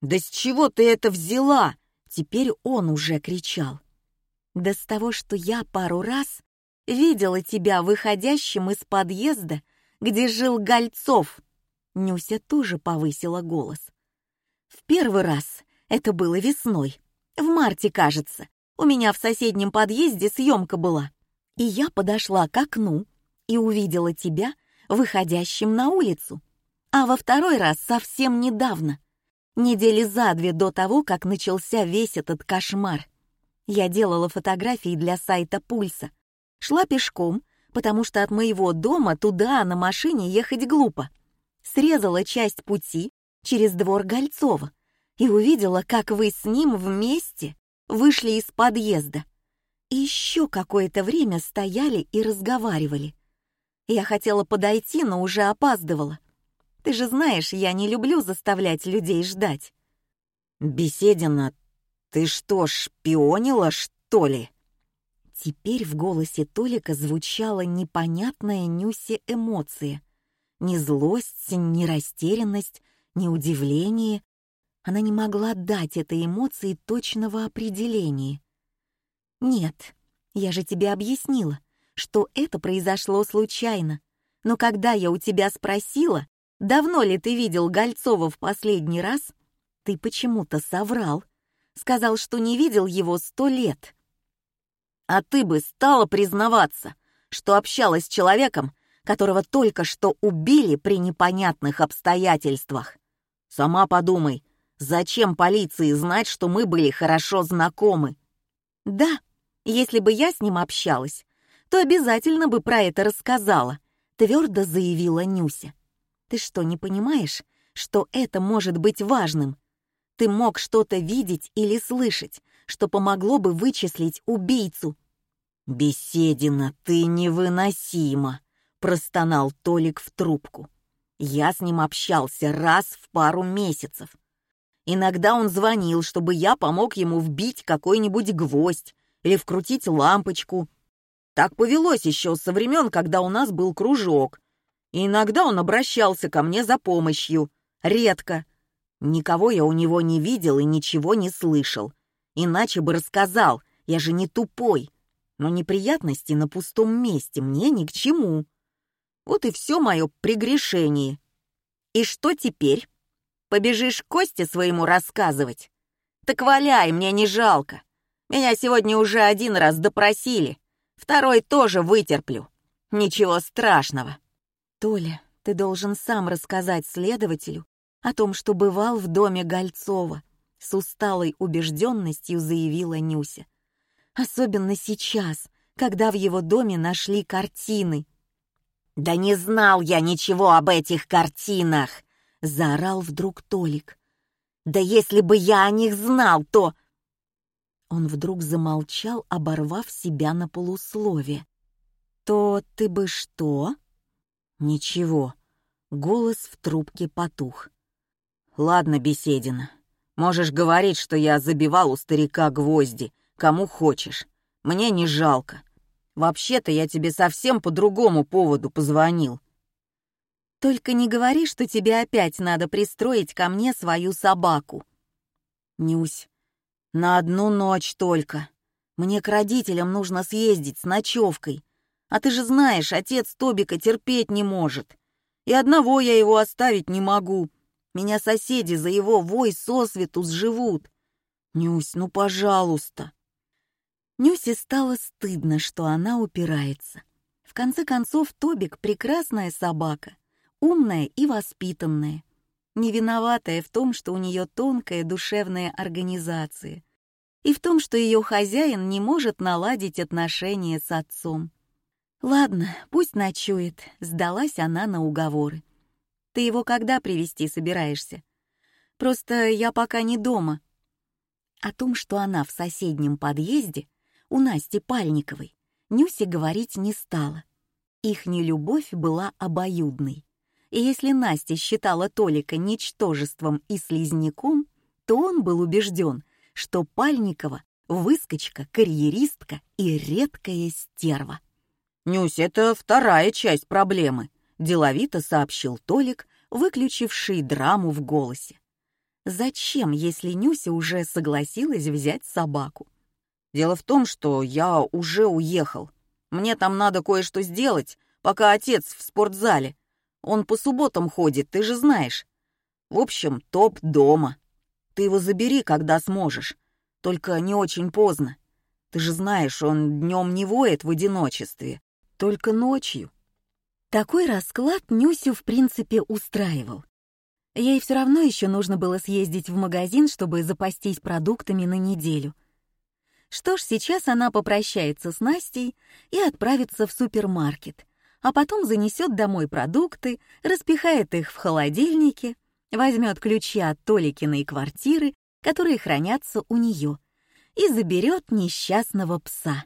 «Да с чего ты это взяла?» Теперь он уже кричал. «Да с того, что я пару раз видела тебя выходящим из подъезда, где жил Гольцов». Нюся тоже повысила голос. «В первый раз, это было весной, в марте, кажется, у меня в соседнем подъезде съемка была и я подошла к окну и увидела тебя, выходящим на улицу. А во второй раз совсем недавно, недели за две до того, как начался весь этот кошмар. Я делала фотографии для сайта «Пульса». Шла пешком, потому что от моего дома туда на машине ехать глупо. Срезала часть пути через двор Гольцова и увидела, как вы с ним вместе вышли из подъезда и еще какое-то время стояли и разговаривали. Я хотела подойти, но уже опаздывала. Ты же знаешь, я не люблю заставлять людей ждать. «Беседина, ты что, шпионила, что ли?» Теперь в голосе Толика звучала непонятная Нюсе эмоция. Ни злость, ни растерянность, ни удивление. Она не могла дать этой эмоции точного определения. «Нет, я же тебе объяснила, что это произошло случайно. Но когда я у тебя спросила, давно ли ты видел Гольцова в последний раз, ты почему-то соврал. Сказал, что не видел его сто лет. А ты бы стала признаваться, что общалась с человеком, которого только что убили при непонятных обстоятельствах. Сама подумай, зачем полиции знать, что мы были хорошо знакомы? Да, если бы я с ним общалась, то обязательно бы про это рассказала», — твердо заявила Нюся. «Ты что, не понимаешь, что это может быть важным? Ты мог что-то видеть или слышать, что помогло бы вычислить убийцу». «Беседина, ты невыносима», — простонал Толик в трубку. «Я с ним общался раз в пару месяцев. Иногда он звонил, чтобы я помог ему вбить какой-нибудь гвоздь или вкрутить лампочку. Так повелось еще со времен, когда у нас был кружок. И иногда он обращался ко мне за помощью. Редко. Никого я у него не видел и ничего не слышал. Иначе бы рассказал, я же не тупой. Но неприятности на пустом месте мне ни к чему. Вот и все мое прегрешение. И что теперь? Побежишь Косте своему рассказывать? Так валяй, мне не жалко. Меня сегодня уже один раз допросили. Второй тоже вытерплю. Ничего страшного. Толя, ты должен сам рассказать следователю о том, что бывал в доме Гольцова, с усталой убежденностью заявила Нюся. Особенно сейчас, когда в его доме нашли картины. «Да не знал я ничего об этих картинах!» — заорал вдруг Толик. «Да если бы я о них знал, то...» Он вдруг замолчал, оборвав себя на полуслове. «То ты бы что?» «Ничего». Голос в трубке потух. «Ладно, Беседина, можешь говорить, что я забивал у старика гвозди, кому хочешь. Мне не жалко. Вообще-то я тебе совсем по другому поводу позвонил». «Только не говори, что тебе опять надо пристроить ко мне свою собаку». «Нюсь, на одну ночь только. Мне к родителям нужно съездить с ночевкой. А ты же знаешь, отец Тобика терпеть не может. И одного я его оставить не могу. Меня соседи за его вой сосвету сживут. Нюсь, ну пожалуйста. Нюсе стало стыдно, что она упирается. В конце концов, Тобик — прекрасная собака, умная и воспитанная, не виноватая в том, что у нее тонкая душевная организация, и в том, что ее хозяин не может наладить отношения с отцом. «Ладно, пусть ночует», — сдалась она на уговоры. «Ты его когда привести собираешься? Просто я пока не дома». О том, что она в соседнем подъезде, у Насти Пальниковой, Нюсе говорить не стала. Их нелюбовь была обоюдной. И если Настя считала Толика ничтожеством и слизняком, то он был убежден, что Пальникова — выскочка, карьеристка и редкая стерва. «Нюсь, это вторая часть проблемы», — деловито сообщил Толик, выключивший драму в голосе. «Зачем, если Нюся уже согласилась взять собаку?» Дело в том, что я уже уехал. Мне там надо кое-что сделать, пока отец в спортзале. Он по субботам ходит, ты же знаешь. В общем, топ дома. Ты его забери, когда сможешь. Только не очень поздно. Ты же знаешь, он днем не воет в одиночестве, только ночью. Такой расклад Нюсю в принципе устраивал. Ей все равно еще нужно было съездить в магазин, чтобы запастись продуктами на неделю — что ж, сейчас она попрощается с Настей и отправится в супермаркет, а потом занесет домой продукты, распихает их в холодильнике, возьмет ключи от Толикиной квартиры, которые хранятся у нее, и заберет несчастного пса.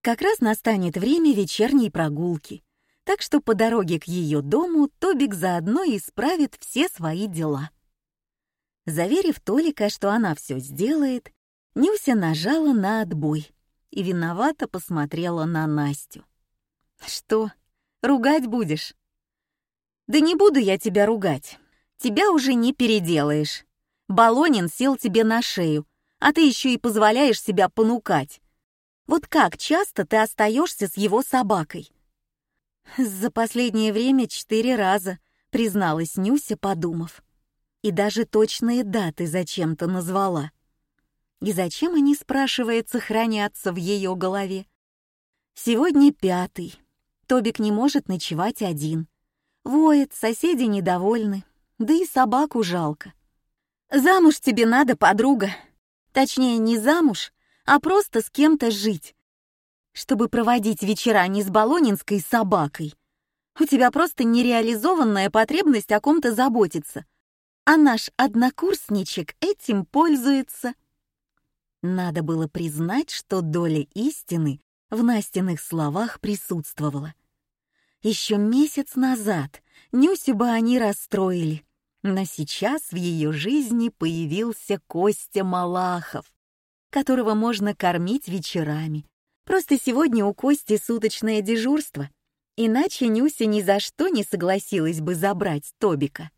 Как раз настанет время вечерней прогулки, так что по дороге к ее дому Тобик заодно исправит все свои дела. Заверив Толика, что она все сделает, Нюся нажала на отбой и виновато посмотрела на Настю. «Что, ругать будешь?» «Да не буду я тебя ругать. Тебя уже не переделаешь. Балонин сел тебе на шею, а ты еще и позволяешь себя понукать. Вот как часто ты остаешься с его собакой?» «За последнее время четыре раза», — призналась Нюся, подумав. «И даже точные даты зачем-то назвала». И зачем они, спрашивается, хранятся в ее голове? Сегодня пятый. Тобик не может ночевать один. Воет, соседи недовольны, да и собаку жалко. Замуж тебе надо, подруга. Точнее, не замуж, а просто с кем-то жить. Чтобы проводить вечера не с балонинской собакой. У тебя просто нереализованная потребность о ком-то заботиться. А наш однокурсничек этим пользуется. Надо было признать, что доля истины в Настиных словах присутствовала. Еще месяц назад Нюсю бы они расстроили, но сейчас в ее жизни появился Костя Малахов, которого можно кормить вечерами. Просто сегодня у Кости суточное дежурство, иначе Нюся ни за что не согласилась бы забрать Тобика.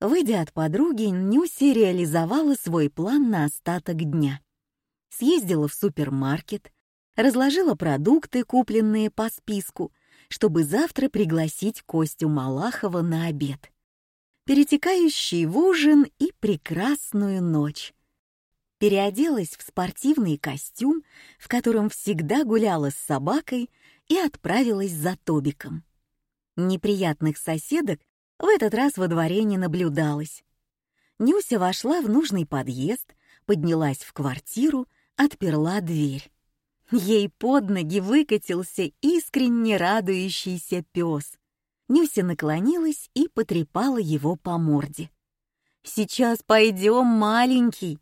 Выйдя от подруги, Нюся реализовала свой план на остаток дня. Съездила в супермаркет, разложила продукты, купленные по списку, чтобы завтра пригласить Костю Малахова на обед. Перетекающий в ужин и прекрасную ночь. Переоделась в спортивный костюм, в котором всегда гуляла с собакой, и отправилась за Тобиком. Неприятных соседок в этот раз во дворе не наблюдалось. Нюся вошла в нужный подъезд, поднялась в квартиру, отперла дверь. Ей под ноги выкатился искренне радующийся пес. Нюся наклонилась и потрепала его по морде. «Сейчас пойдем, маленький.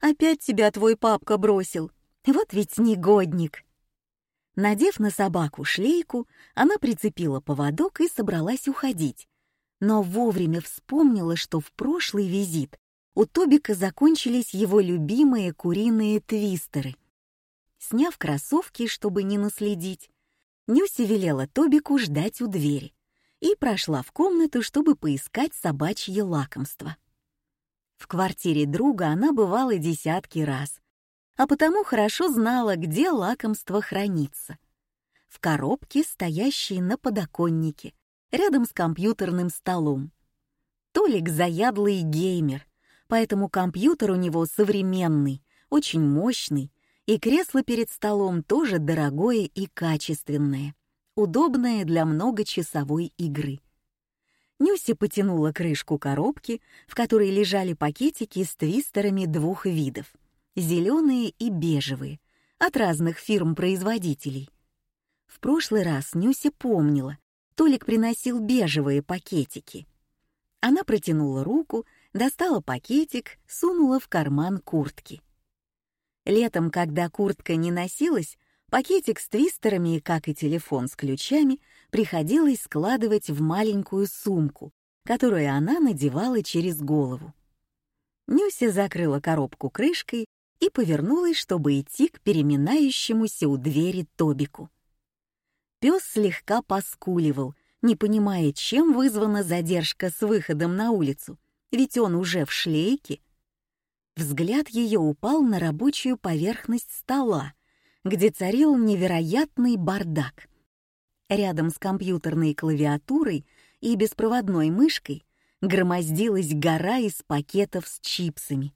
Опять тебя твой папка бросил. Вот ведь негодник». Надев на собаку шлейку, она прицепила поводок и собралась уходить. Но вовремя вспомнила, что в прошлый визит у Тобика закончились его любимые куриные твистеры — Сняв кроссовки, чтобы не наследить, Нюся велела Тобику ждать у двери и прошла в комнату, чтобы поискать собачье лакомство. В квартире друга она бывала десятки раз, а потому хорошо знала, где лакомство хранится. В коробке, стоящей на подоконнике, рядом с компьютерным столом. Толик заядлый геймер, поэтому компьютер у него современный, очень мощный и кресло перед столом тоже дорогое и качественное, удобное для многочасовой игры. Нюся потянула крышку коробки, в которой лежали пакетики с твистерами двух видов — зеленые и бежевые, от разных фирм-производителей. В прошлый раз Нюся помнила, Толик приносил бежевые пакетики. Она протянула руку, достала пакетик, сунула в карман куртки. Летом, когда куртка не носилась, пакетик с твистерами, как и телефон с ключами, приходилось складывать в маленькую сумку, которую она надевала через голову. Нюся закрыла коробку крышкой и повернулась, чтобы идти к переминающемуся у двери Тобику. Пес слегка поскуливал, не понимая, чем вызвана задержка с выходом на улицу, ведь он уже в шлейке — Взгляд ее упал на рабочую поверхность стола, где царил невероятный бардак. Рядом с компьютерной клавиатурой и беспроводной мышкой громоздилась гора из пакетов с чипсами.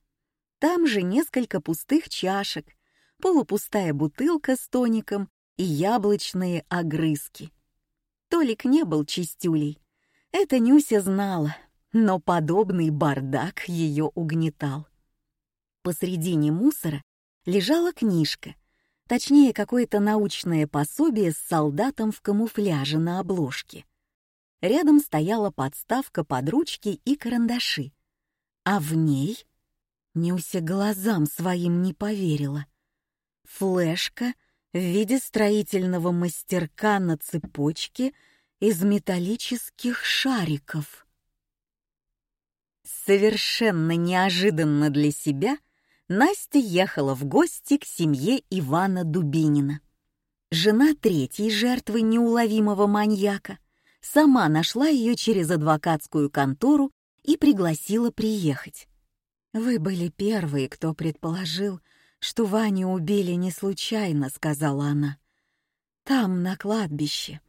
Там же несколько пустых чашек, полупустая бутылка с тоником и яблочные огрызки. Толик не был чистюлей. Это Нюся знала, но подобный бардак ее угнетал. Посредине мусора лежала книжка, точнее какое-то научное пособие с солдатом в камуфляже на обложке. Рядом стояла подставка под ручки и карандаши. А в ней... Нюся глазам своим не поверила. Флешка в виде строительного мастерка на цепочке из металлических шариков. Совершенно неожиданно для себя — Настя ехала в гости к семье Ивана Дубинина. Жена третьей жертвы неуловимого маньяка сама нашла ее через адвокатскую контору и пригласила приехать. «Вы были первые, кто предположил, что Ваню убили не случайно», — сказала она. «Там, на кладбище.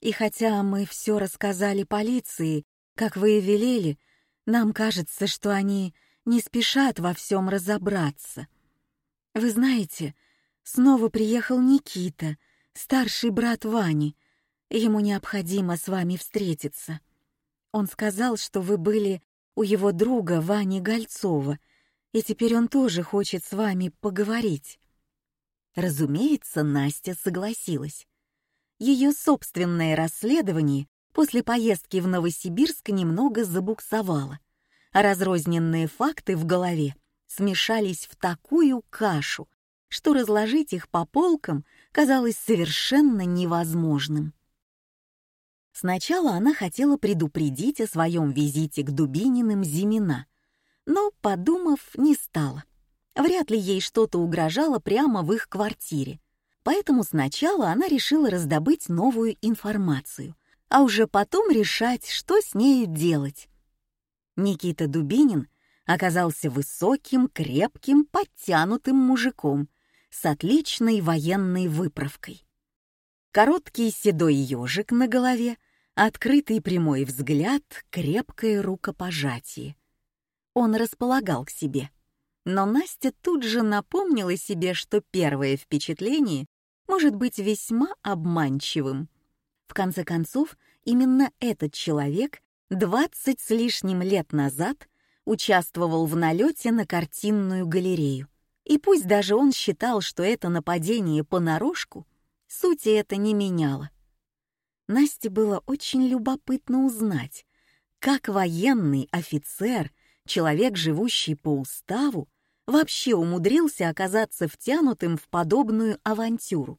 И хотя мы все рассказали полиции, как вы и велели, нам кажется, что они не спешат во всем разобраться. Вы знаете, снова приехал Никита, старший брат Вани. Ему необходимо с вами встретиться. Он сказал, что вы были у его друга Вани Гольцова, и теперь он тоже хочет с вами поговорить. Разумеется, Настя согласилась. Ее собственное расследование после поездки в Новосибирск немного забуксовало разрозненные факты в голове смешались в такую кашу, что разложить их по полкам казалось совершенно невозможным. Сначала она хотела предупредить о своем визите к Дубининым Зимина, но, подумав, не стала. Вряд ли ей что-то угрожало прямо в их квартире, поэтому сначала она решила раздобыть новую информацию, а уже потом решать, что с нею делать. Никита Дубинин оказался высоким, крепким, подтянутым мужиком с отличной военной выправкой. Короткий седой ежик на голове, открытый прямой взгляд, крепкое рукопожатие. Он располагал к себе. Но Настя тут же напомнила себе, что первое впечатление может быть весьма обманчивым. В конце концов, именно этот человек 20 с лишним лет назад участвовал в налете на картинную галерею. И пусть даже он считал, что это нападение понарошку, сути это не меняло. Насте было очень любопытно узнать, как военный офицер, человек, живущий по уставу, вообще умудрился оказаться втянутым в подобную авантюру.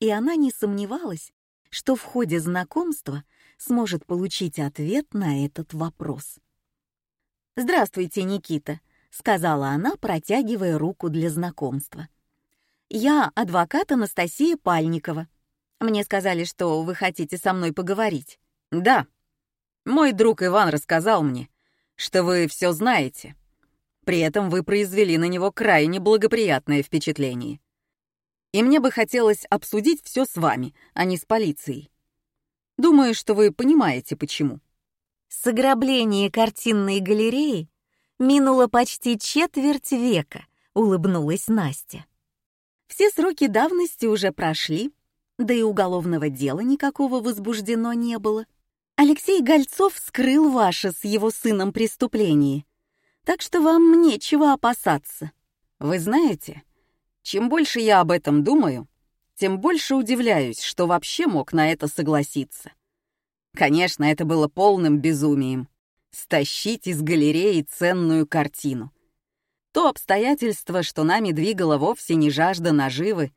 И она не сомневалась, что в ходе знакомства сможет получить ответ на этот вопрос. «Здравствуйте, Никита», — сказала она, протягивая руку для знакомства. «Я адвокат Анастасия Пальникова. Мне сказали, что вы хотите со мной поговорить». «Да. Мой друг Иван рассказал мне, что вы все знаете. При этом вы произвели на него крайне благоприятное впечатление. И мне бы хотелось обсудить все с вами, а не с полицией. Думаю, что вы понимаете, почему». С ограбления картинной галереи минуло почти четверть века, улыбнулась Настя. Все сроки давности уже прошли, да и уголовного дела никакого возбуждено не было. Алексей Гольцов скрыл ваше с его сыном преступление, так что вам нечего опасаться. Вы знаете, чем больше я об этом думаю, тем больше удивляюсь, что вообще мог на это согласиться. Конечно, это было полным безумием. Стащить из галереи ценную картину. То обстоятельство, что нами двигало вовсе не жажда наживы,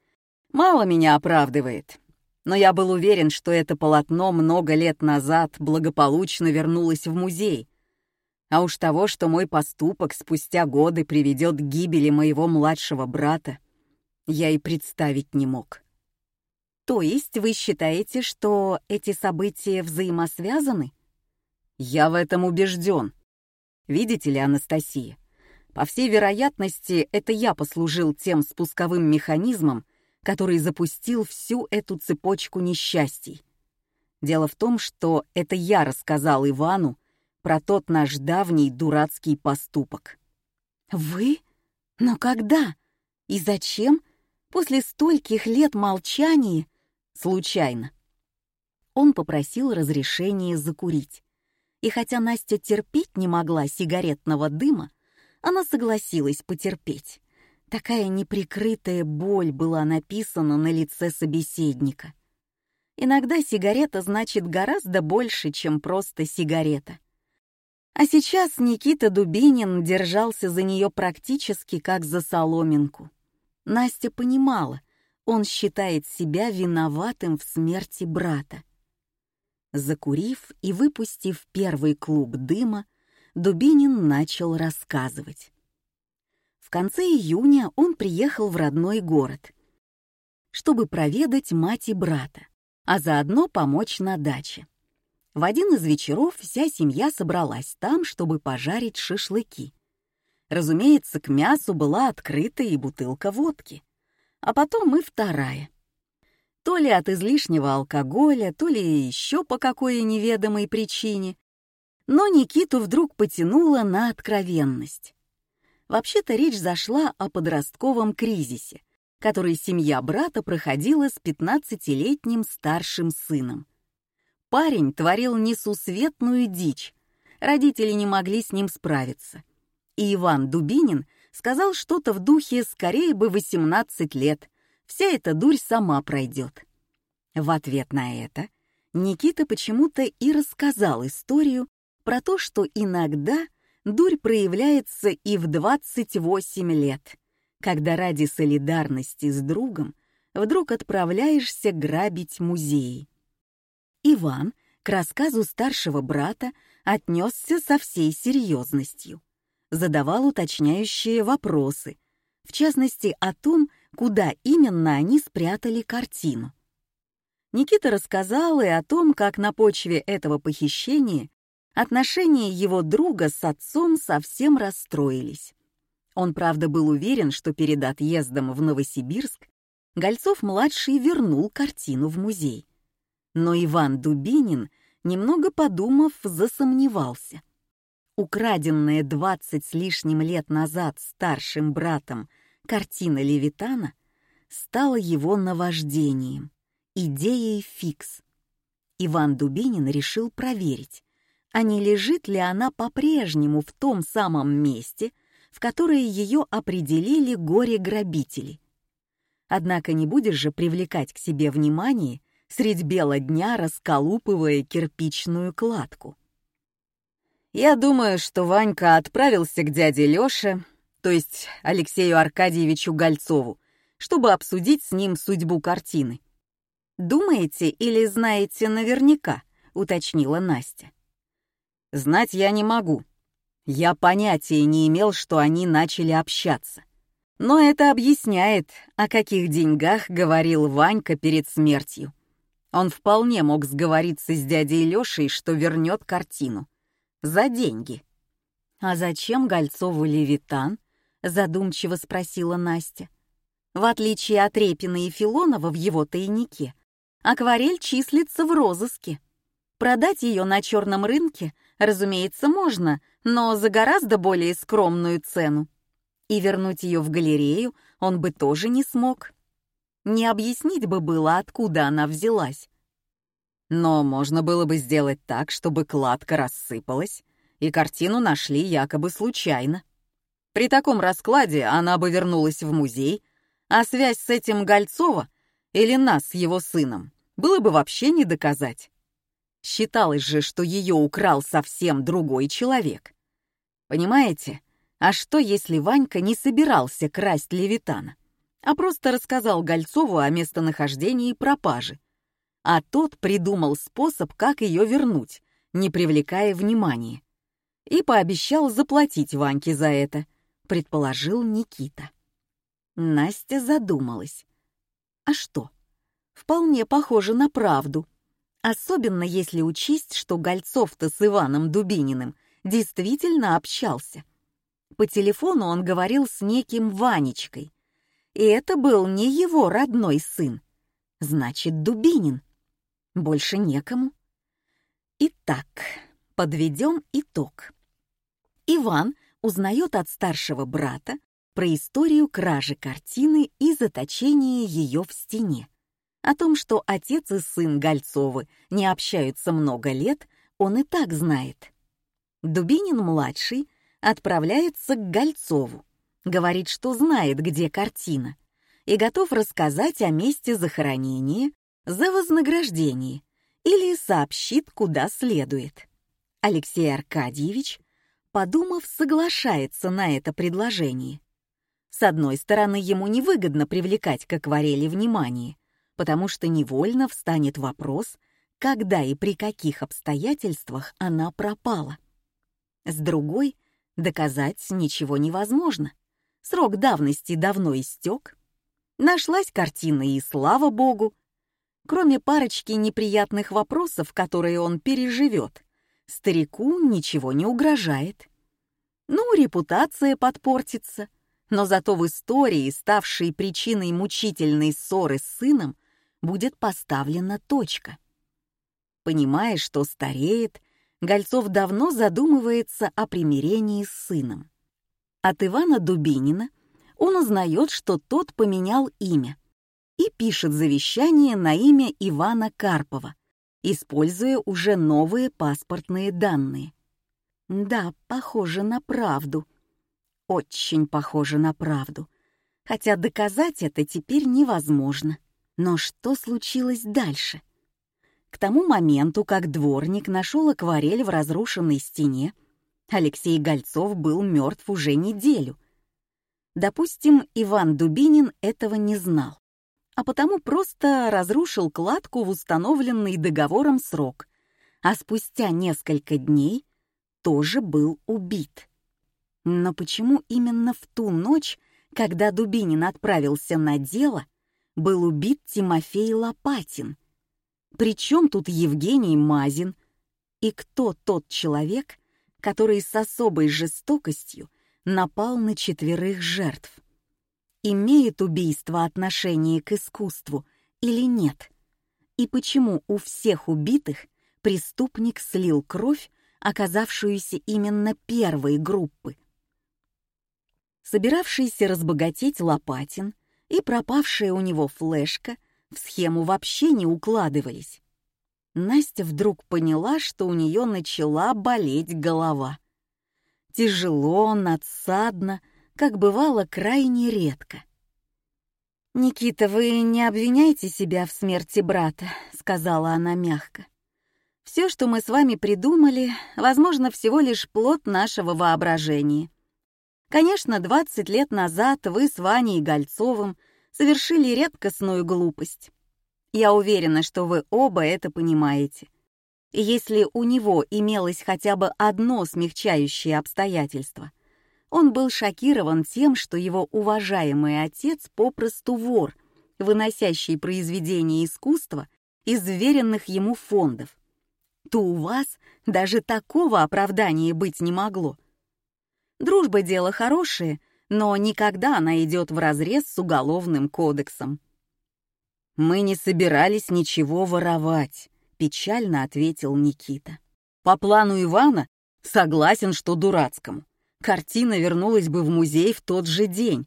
мало меня оправдывает. Но я был уверен, что это полотно много лет назад благополучно вернулось в музей. А уж того, что мой поступок спустя годы приведет к гибели моего младшего брата, я и представить не мог. То есть вы считаете, что эти события взаимосвязаны? Я в этом убежден. Видите ли, Анастасия, по всей вероятности, это я послужил тем спусковым механизмом, который запустил всю эту цепочку несчастий. Дело в том, что это я рассказал Ивану про тот наш давний дурацкий поступок. «Вы? Но когда? И зачем? После стольких лет молчания Случайно. Он попросил разрешения закурить. И хотя Настя терпеть не могла сигаретного дыма, она согласилась потерпеть. Такая неприкрытая боль была написана на лице собеседника. Иногда сигарета значит гораздо больше, чем просто сигарета. А сейчас Никита Дубинин держался за нее практически как за соломинку. Настя понимала, он считает себя виноватым в смерти брата. Закурив и выпустив первый клуб дыма, Дубинин начал рассказывать. В конце июня он приехал в родной город, чтобы проведать мать и брата, а заодно помочь на даче. В один из вечеров вся семья собралась там, чтобы пожарить шашлыки. Разумеется, к мясу была открыта и бутылка водки а потом и вторая. То ли от излишнего алкоголя, то ли еще по какой неведомой причине. Но Никиту вдруг потянуло на откровенность. Вообще-то речь зашла о подростковом кризисе, который семья брата проходила с 15-летним старшим сыном. Парень творил несусветную дичь, родители не могли с ним справиться. И Иван Дубинин — сказал что-то в духе «скорее бы 18 лет, вся эта дурь сама пройдет». В ответ на это Никита почему-то и рассказал историю про то, что иногда дурь проявляется и в 28 лет, когда ради солидарности с другом вдруг отправляешься грабить музеи. Иван к рассказу старшего брата отнесся со всей серьезностью задавал уточняющие вопросы, в частности о том, куда именно они спрятали картину. Никита рассказал и о том, как на почве этого похищения отношения его друга с отцом совсем расстроились. Он, правда, был уверен, что перед отъездом в Новосибирск Гольцов-младший вернул картину в музей. Но Иван Дубинин, немного подумав, засомневался. Украденная двадцать с лишним лет назад старшим братом картина Левитана стала его наваждением, идеей фикс. Иван Дубинин решил проверить, а не лежит ли она по-прежнему в том самом месте, в которое ее определили горе-грабители. Однако не будешь же привлекать к себе внимание средь бела дня, расколупывая кирпичную кладку. Я думаю, что Ванька отправился к дяде Лёше, то есть Алексею Аркадьевичу Гольцову, чтобы обсудить с ним судьбу картины. «Думаете или знаете наверняка?» — уточнила Настя. «Знать я не могу. Я понятия не имел, что они начали общаться. Но это объясняет, о каких деньгах говорил Ванька перед смертью. Он вполне мог сговориться с дядей Лешей, что вернет картину. За деньги. «А зачем Гольцову Левитан?» — задумчиво спросила Настя. В отличие от Репина и Филонова в его тайнике, акварель числится в розыске. Продать ее на черном рынке, разумеется, можно, но за гораздо более скромную цену. И вернуть ее в галерею он бы тоже не смог. Не объяснить бы было, откуда она взялась. Но можно было бы сделать так, чтобы кладка рассыпалась, и картину нашли якобы случайно. При таком раскладе она бы вернулась в музей, а связь с этим Гольцова или нас с его сыном было бы вообще не доказать. Считалось же, что ее украл совсем другой человек. Понимаете, а что, если Ванька не собирался красть Левитана, а просто рассказал Гольцову о местонахождении пропажи, а тот придумал способ, как ее вернуть, не привлекая внимания, и пообещал заплатить Ваньке за это, предположил Никита. Настя задумалась. А что? Вполне похоже на правду. Особенно если учесть, что Гольцов-то с Иваном Дубининым действительно общался. По телефону он говорил с неким Ванечкой. И это был не его родной сын. Значит, Дубинин. Больше некому. Итак, подведем итог. Иван узнает от старшего брата про историю кражи картины и заточения ее в стене. О том, что отец и сын Гольцовы не общаются много лет, он и так знает. Дубинин-младший отправляется к Гольцову, говорит, что знает, где картина, и готов рассказать о месте захоронения за вознаграждение или сообщит, куда следует. Алексей Аркадьевич, подумав, соглашается на это предложение. С одной стороны, ему невыгодно привлекать к акварели внимание, потому что невольно встанет вопрос, когда и при каких обстоятельствах она пропала. С другой, доказать ничего невозможно. Срок давности давно истек. Нашлась картина, и слава богу. Кроме парочки неприятных вопросов, которые он переживет, старику ничего не угрожает. Ну, репутация подпортится, но зато в истории, ставшей причиной мучительной ссоры с сыном, будет поставлена точка. Понимая, что стареет, Гольцов давно задумывается о примирении с сыном. От Ивана Дубинина он узнает, что тот поменял имя и пишет завещание на имя Ивана Карпова, используя уже новые паспортные данные. Да, похоже на правду. Очень похоже на правду. Хотя доказать это теперь невозможно. Но что случилось дальше? К тому моменту, как дворник нашел акварель в разрушенной стене, Алексей Гольцов был мертв уже неделю. Допустим, Иван Дубинин этого не знал, а потому просто разрушил кладку в установленный договором срок, а спустя несколько дней тоже был убит. Но почему именно в ту ночь, когда Дубинин отправился на дело, был убит Тимофей Лопатин? Причем тут Евгений Мазин? и кто тот человек, который с особой жестокостью напал на четверых жертв. Имеет убийство отношение к искусству или нет? И почему у всех убитых преступник слил кровь, оказавшуюся именно первой группы? Собиравшийся разбогатеть Лопатин и пропавшая у него флешка в схему вообще не укладывались. Настя вдруг поняла, что у нее начала болеть голова. Тяжело, надсадно, как бывало крайне редко. «Никита, вы не обвиняйте себя в смерти брата», — сказала она мягко. «Все, что мы с вами придумали, возможно, всего лишь плод нашего воображения. Конечно, 20 лет назад вы с Ваней Гольцовым совершили редкостную глупость. Я уверена, что вы оба это понимаете. Если у него имелось хотя бы одно смягчающее обстоятельство, он был шокирован тем, что его уважаемый отец попросту вор, выносящий произведения искусства из веренных ему фондов, то у вас даже такого оправдания быть не могло. Дружба — дело хорошее, но никогда она идет вразрез с уголовным кодексом. «Мы не собирались ничего воровать», — печально ответил Никита. «По плану Ивана согласен, что дурацкому. Картина вернулась бы в музей в тот же день.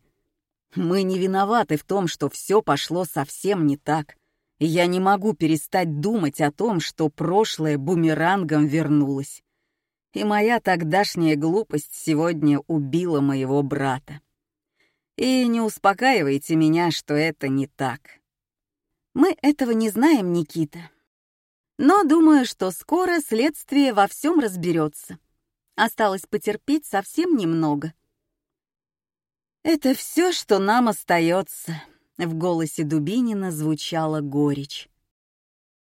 Мы не виноваты в том, что все пошло совсем не так. Я не могу перестать думать о том, что прошлое бумерангом вернулось. И моя тогдашняя глупость сегодня убила моего брата. И не успокаивайте меня, что это не так. Мы этого не знаем, Никита. Но думаю, что скоро следствие во всем разберется. Осталось потерпеть совсем немного. Это все, что нам остается. В голосе Дубинина звучала горечь.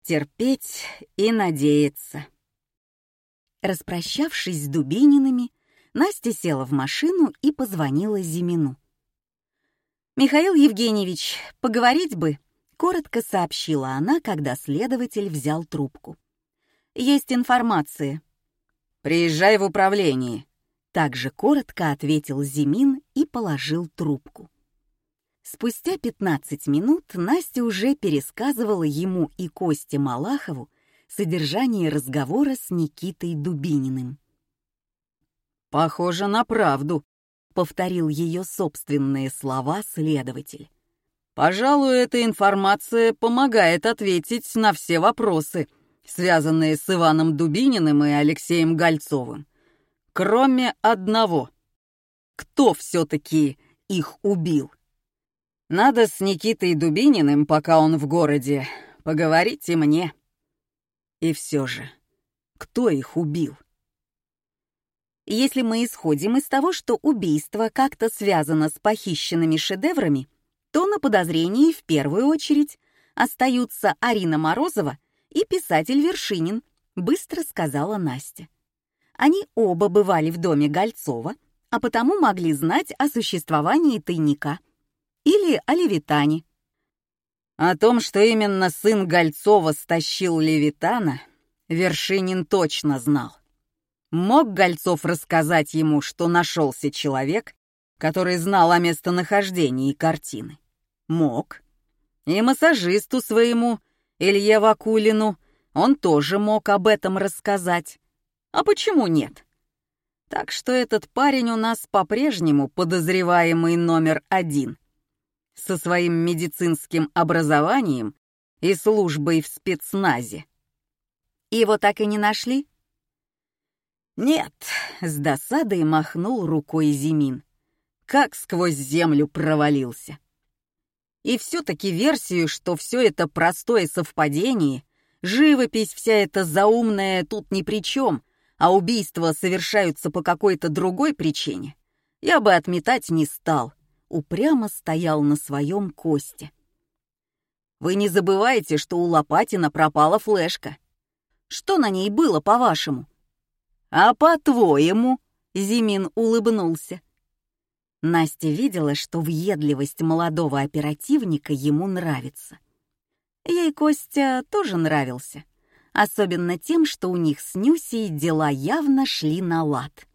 Терпеть и надеяться. Распрощавшись с Дубининами, Настя села в машину и позвонила Зимину. «Михаил Евгеньевич, поговорить бы», Коротко сообщила она, когда следователь взял трубку. «Есть информация». «Приезжай в управление», — также коротко ответил Зимин и положил трубку. Спустя 15 минут Настя уже пересказывала ему и Косте Малахову содержание разговора с Никитой Дубининым. «Похоже на правду», — повторил ее собственные слова следователь. Пожалуй, эта информация помогает ответить на все вопросы, связанные с Иваном Дубининым и Алексеем Гольцовым. Кроме одного. Кто все-таки их убил? Надо с Никитой Дубининым, пока он в городе, поговорить и мне. И все же, кто их убил? Если мы исходим из того, что убийство как-то связано с похищенными шедеврами, то на подозрении в первую очередь остаются Арина Морозова и писатель Вершинин, быстро сказала Настя. Они оба бывали в доме Гольцова, а потому могли знать о существовании тайника. Или о Левитане. О том, что именно сын Гольцова стащил Левитана, Вершинин точно знал. Мог Гольцов рассказать ему, что нашелся человек, который знал о местонахождении картины? Мог. И массажисту своему, Илье Вакулину, он тоже мог об этом рассказать. А почему нет? Так что этот парень у нас по-прежнему подозреваемый номер один. Со своим медицинским образованием и службой в спецназе. Его так и не нашли? Нет, с досадой махнул рукой Зимин. Как сквозь землю провалился. И все-таки версию, что все это простое совпадение, живопись вся эта заумная тут ни при чем, а убийства совершаются по какой-то другой причине, я бы отметать не стал, упрямо стоял на своем косте. Вы не забывайте, что у Лопатина пропала флешка. Что на ней было, по-вашему? А по-твоему, Зимин улыбнулся. Настя видела, что въедливость молодого оперативника ему нравится. Ей Костя тоже нравился. Особенно тем, что у них с Нюсей дела явно шли на лад.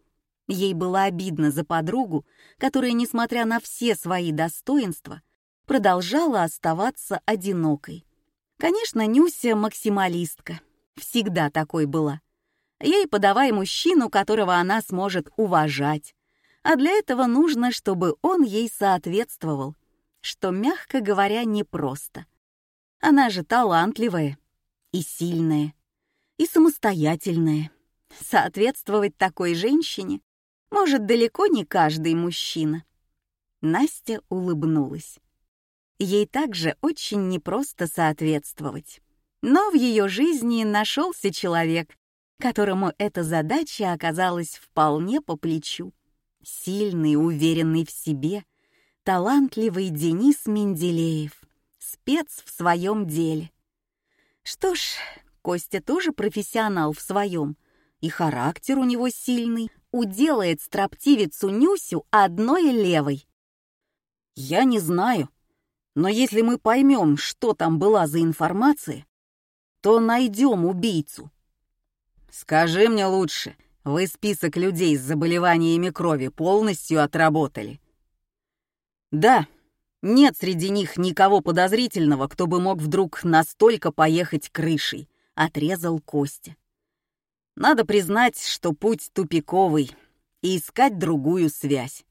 Ей было обидно за подругу, которая, несмотря на все свои достоинства, продолжала оставаться одинокой. Конечно, Нюся максималистка. Всегда такой была. Ей подавай мужчину, которого она сможет уважать. А для этого нужно, чтобы он ей соответствовал, что, мягко говоря, непросто. Она же талантливая и сильная, и самостоятельная. Соответствовать такой женщине может далеко не каждый мужчина. Настя улыбнулась. Ей также очень непросто соответствовать. Но в ее жизни нашелся человек, которому эта задача оказалась вполне по плечу. Сильный, уверенный в себе, талантливый Денис Менделеев, спец в своем деле. Что ж, Костя тоже профессионал в своем, и характер у него сильный, уделает строптивицу Нюсю одной левой. Я не знаю, но если мы поймем, что там была за информация, то найдем убийцу. Скажи мне лучше, вы список людей с заболеваниями крови полностью отработали? Да, нет среди них никого подозрительного, кто бы мог вдруг настолько поехать крышей, отрезал Костя. Надо признать, что путь тупиковый, и искать другую связь.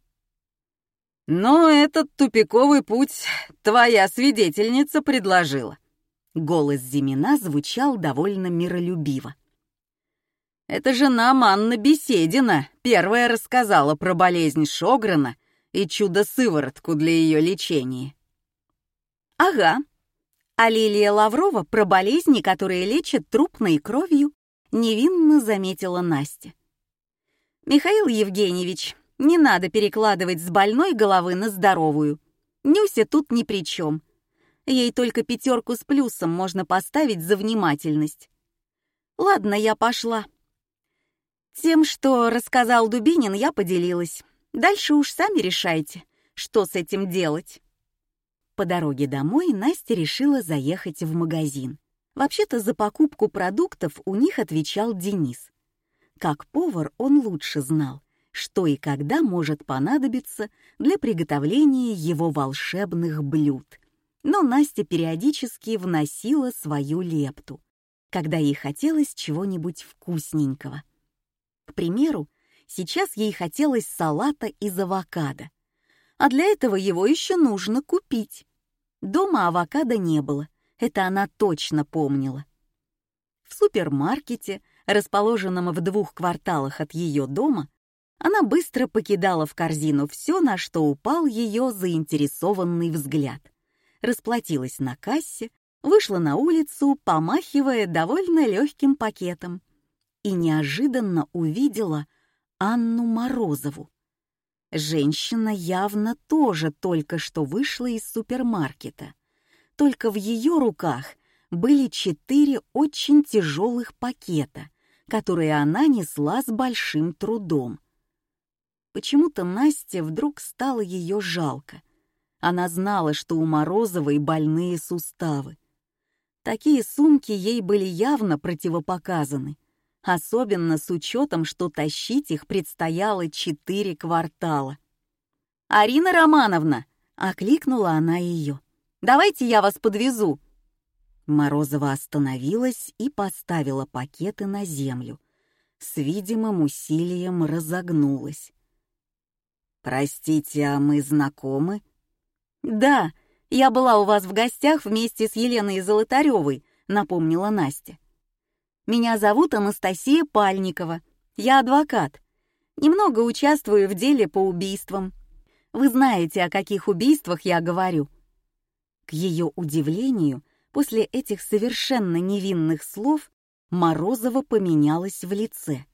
Но этот тупиковый путь твоя свидетельница предложила. Голос Зимина звучал довольно миролюбиво. Это жена Манна Беседина первая рассказала про болезнь Шограна и чудо-сыворотку для ее лечения. Ага. А Лилия Лаврова про болезни, которые лечат трупной кровью, невинно заметила Настя. «Михаил Евгеньевич, не надо перекладывать с больной головы на здоровую. Нюся тут ни при чем. Ей только пятерку с плюсом можно поставить за внимательность. Ладно, я пошла. Тем, что рассказал Дубинин, я поделилась. Дальше уж сами решайте, что с этим делать. По дороге домой Настя решила заехать в магазин. Вообще-то за покупку продуктов у них отвечал Денис. Как повар он лучше знал, что и когда может понадобиться для приготовления его волшебных блюд. Но Настя периодически вносила свою лепту, когда ей хотелось чего-нибудь вкусненького. К примеру, сейчас ей хотелось салата из авокадо, а для этого его еще нужно купить. Дома авокадо не было, это она точно помнила. В супермаркете, расположенном в двух кварталах от ее дома, она быстро покидала в корзину все, на что упал ее заинтересованный взгляд. Расплатилась на кассе, вышла на улицу, помахивая довольно легким пакетом, и неожиданно увидела Анну Морозову. Женщина явно тоже только что вышла из супермаркета только в ее руках были четыре очень тяжелых пакета, которые она несла с большим трудом. Почему-то Насте вдруг стало ее жалко. Она знала, что у Морозовой больные суставы. Такие сумки ей были явно противопоказаны, особенно с учетом, что тащить их предстояло четыре квартала. «Арина Романовна!» — окликнула она ее. Давайте я вас подвезу». Морозова остановилась и поставила пакеты на землю. С видимым усилием разогнулась. «Простите, а мы знакомы?» «Да, я была у вас в гостях вместе с Еленой Золотаревой», — напомнила Настя. «Меня зовут Анастасия Пальникова. Я адвокат. Немного участвую в деле по убийствам. Вы знаете, о каких убийствах я говорю. К ее удивлению, после этих совершенно невинных слов Морозова поменялась в лице.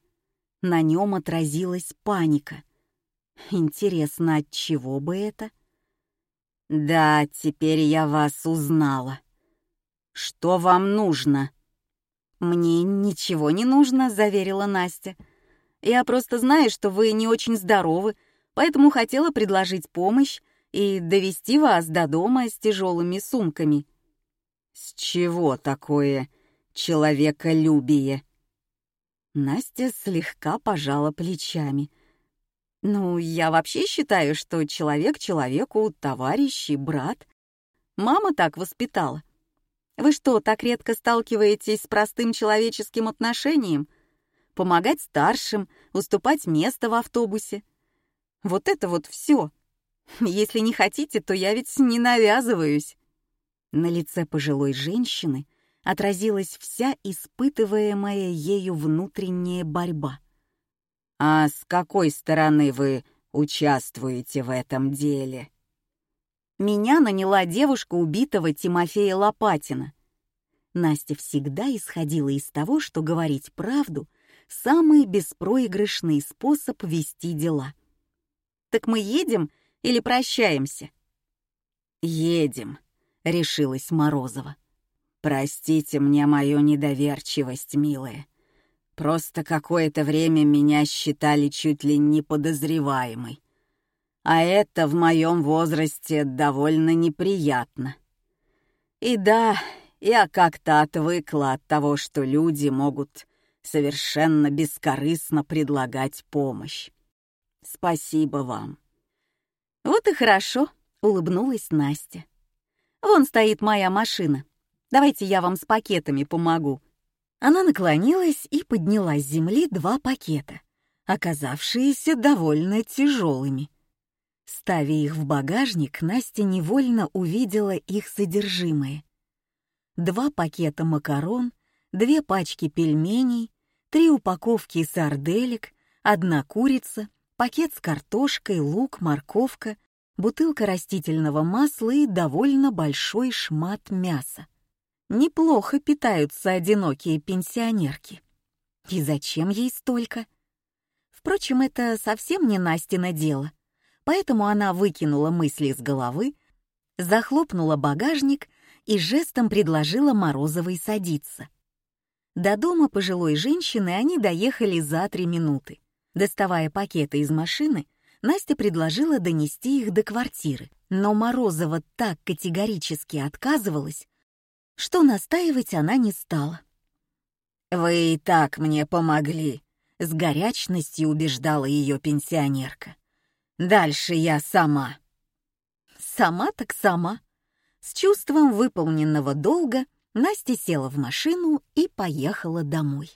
На нем отразилась паника. Интересно, от чего бы это? «Да, теперь я вас узнала. Что вам нужно?» «Мне ничего не нужно», — заверила Настя. «Я просто знаю, что вы не очень здоровы, поэтому хотела предложить помощь и довести вас до дома с тяжелыми сумками». «С чего такое человеколюбие». Настя слегка пожала плечами. «Ну, я вообще считаю, что человек человеку товарищ и брат. Мама так воспитала. Вы что, так редко сталкиваетесь с простым человеческим отношением? Помогать старшим, уступать место в автобусе. Вот это вот все. Если не хотите, то я ведь не навязываюсь». На лице пожилой женщины отразилась вся испытываемая ею внутренняя борьба. «А с какой стороны вы участвуете в этом деле?» Меня наняла девушка убитого Тимофея Лопатина. Настя всегда исходила из того, что говорить правду — самый беспроигрышный способ вести дела. «Так мы едем или прощаемся?» «Едем», — решилась Морозова. «Простите мне мою недоверчивость, милая. Просто какое-то время меня считали чуть ли не подозреваемой. А это в моем возрасте довольно неприятно. И да, я как-то отвыкла от того, что люди могут совершенно бескорыстно предлагать помощь. Спасибо вам. Вот и хорошо, улыбнулась Настя. Вон стоит моя машина. Давайте я вам с пакетами помогу. Она наклонилась и подняла с земли два пакета, оказавшиеся довольно тяжелыми. Ставя их в багажник, Настя невольно увидела их содержимое. Два пакета макарон, две пачки пельменей, три упаковки сарделек, одна курица, пакет с картошкой, лук, морковка, бутылка растительного масла и довольно большой шмат мяса. Неплохо питаются одинокие пенсионерки. И зачем ей столько? Впрочем, это совсем не Настина дело — поэтому она выкинула мысли с головы, захлопнула багажник и жестом предложила Морозовой садиться. До дома пожилой женщины они доехали за три минуты. Доставая пакеты из машины, Настя предложила донести их до квартиры, но Морозова так категорически отказывалась, что настаивать она не стала. «Вы и так мне помогли», — с горячностью убеждала ее пенсионерка. Дальше я сама. Сама так сама. С чувством выполненного долга Настя села в машину и поехала домой.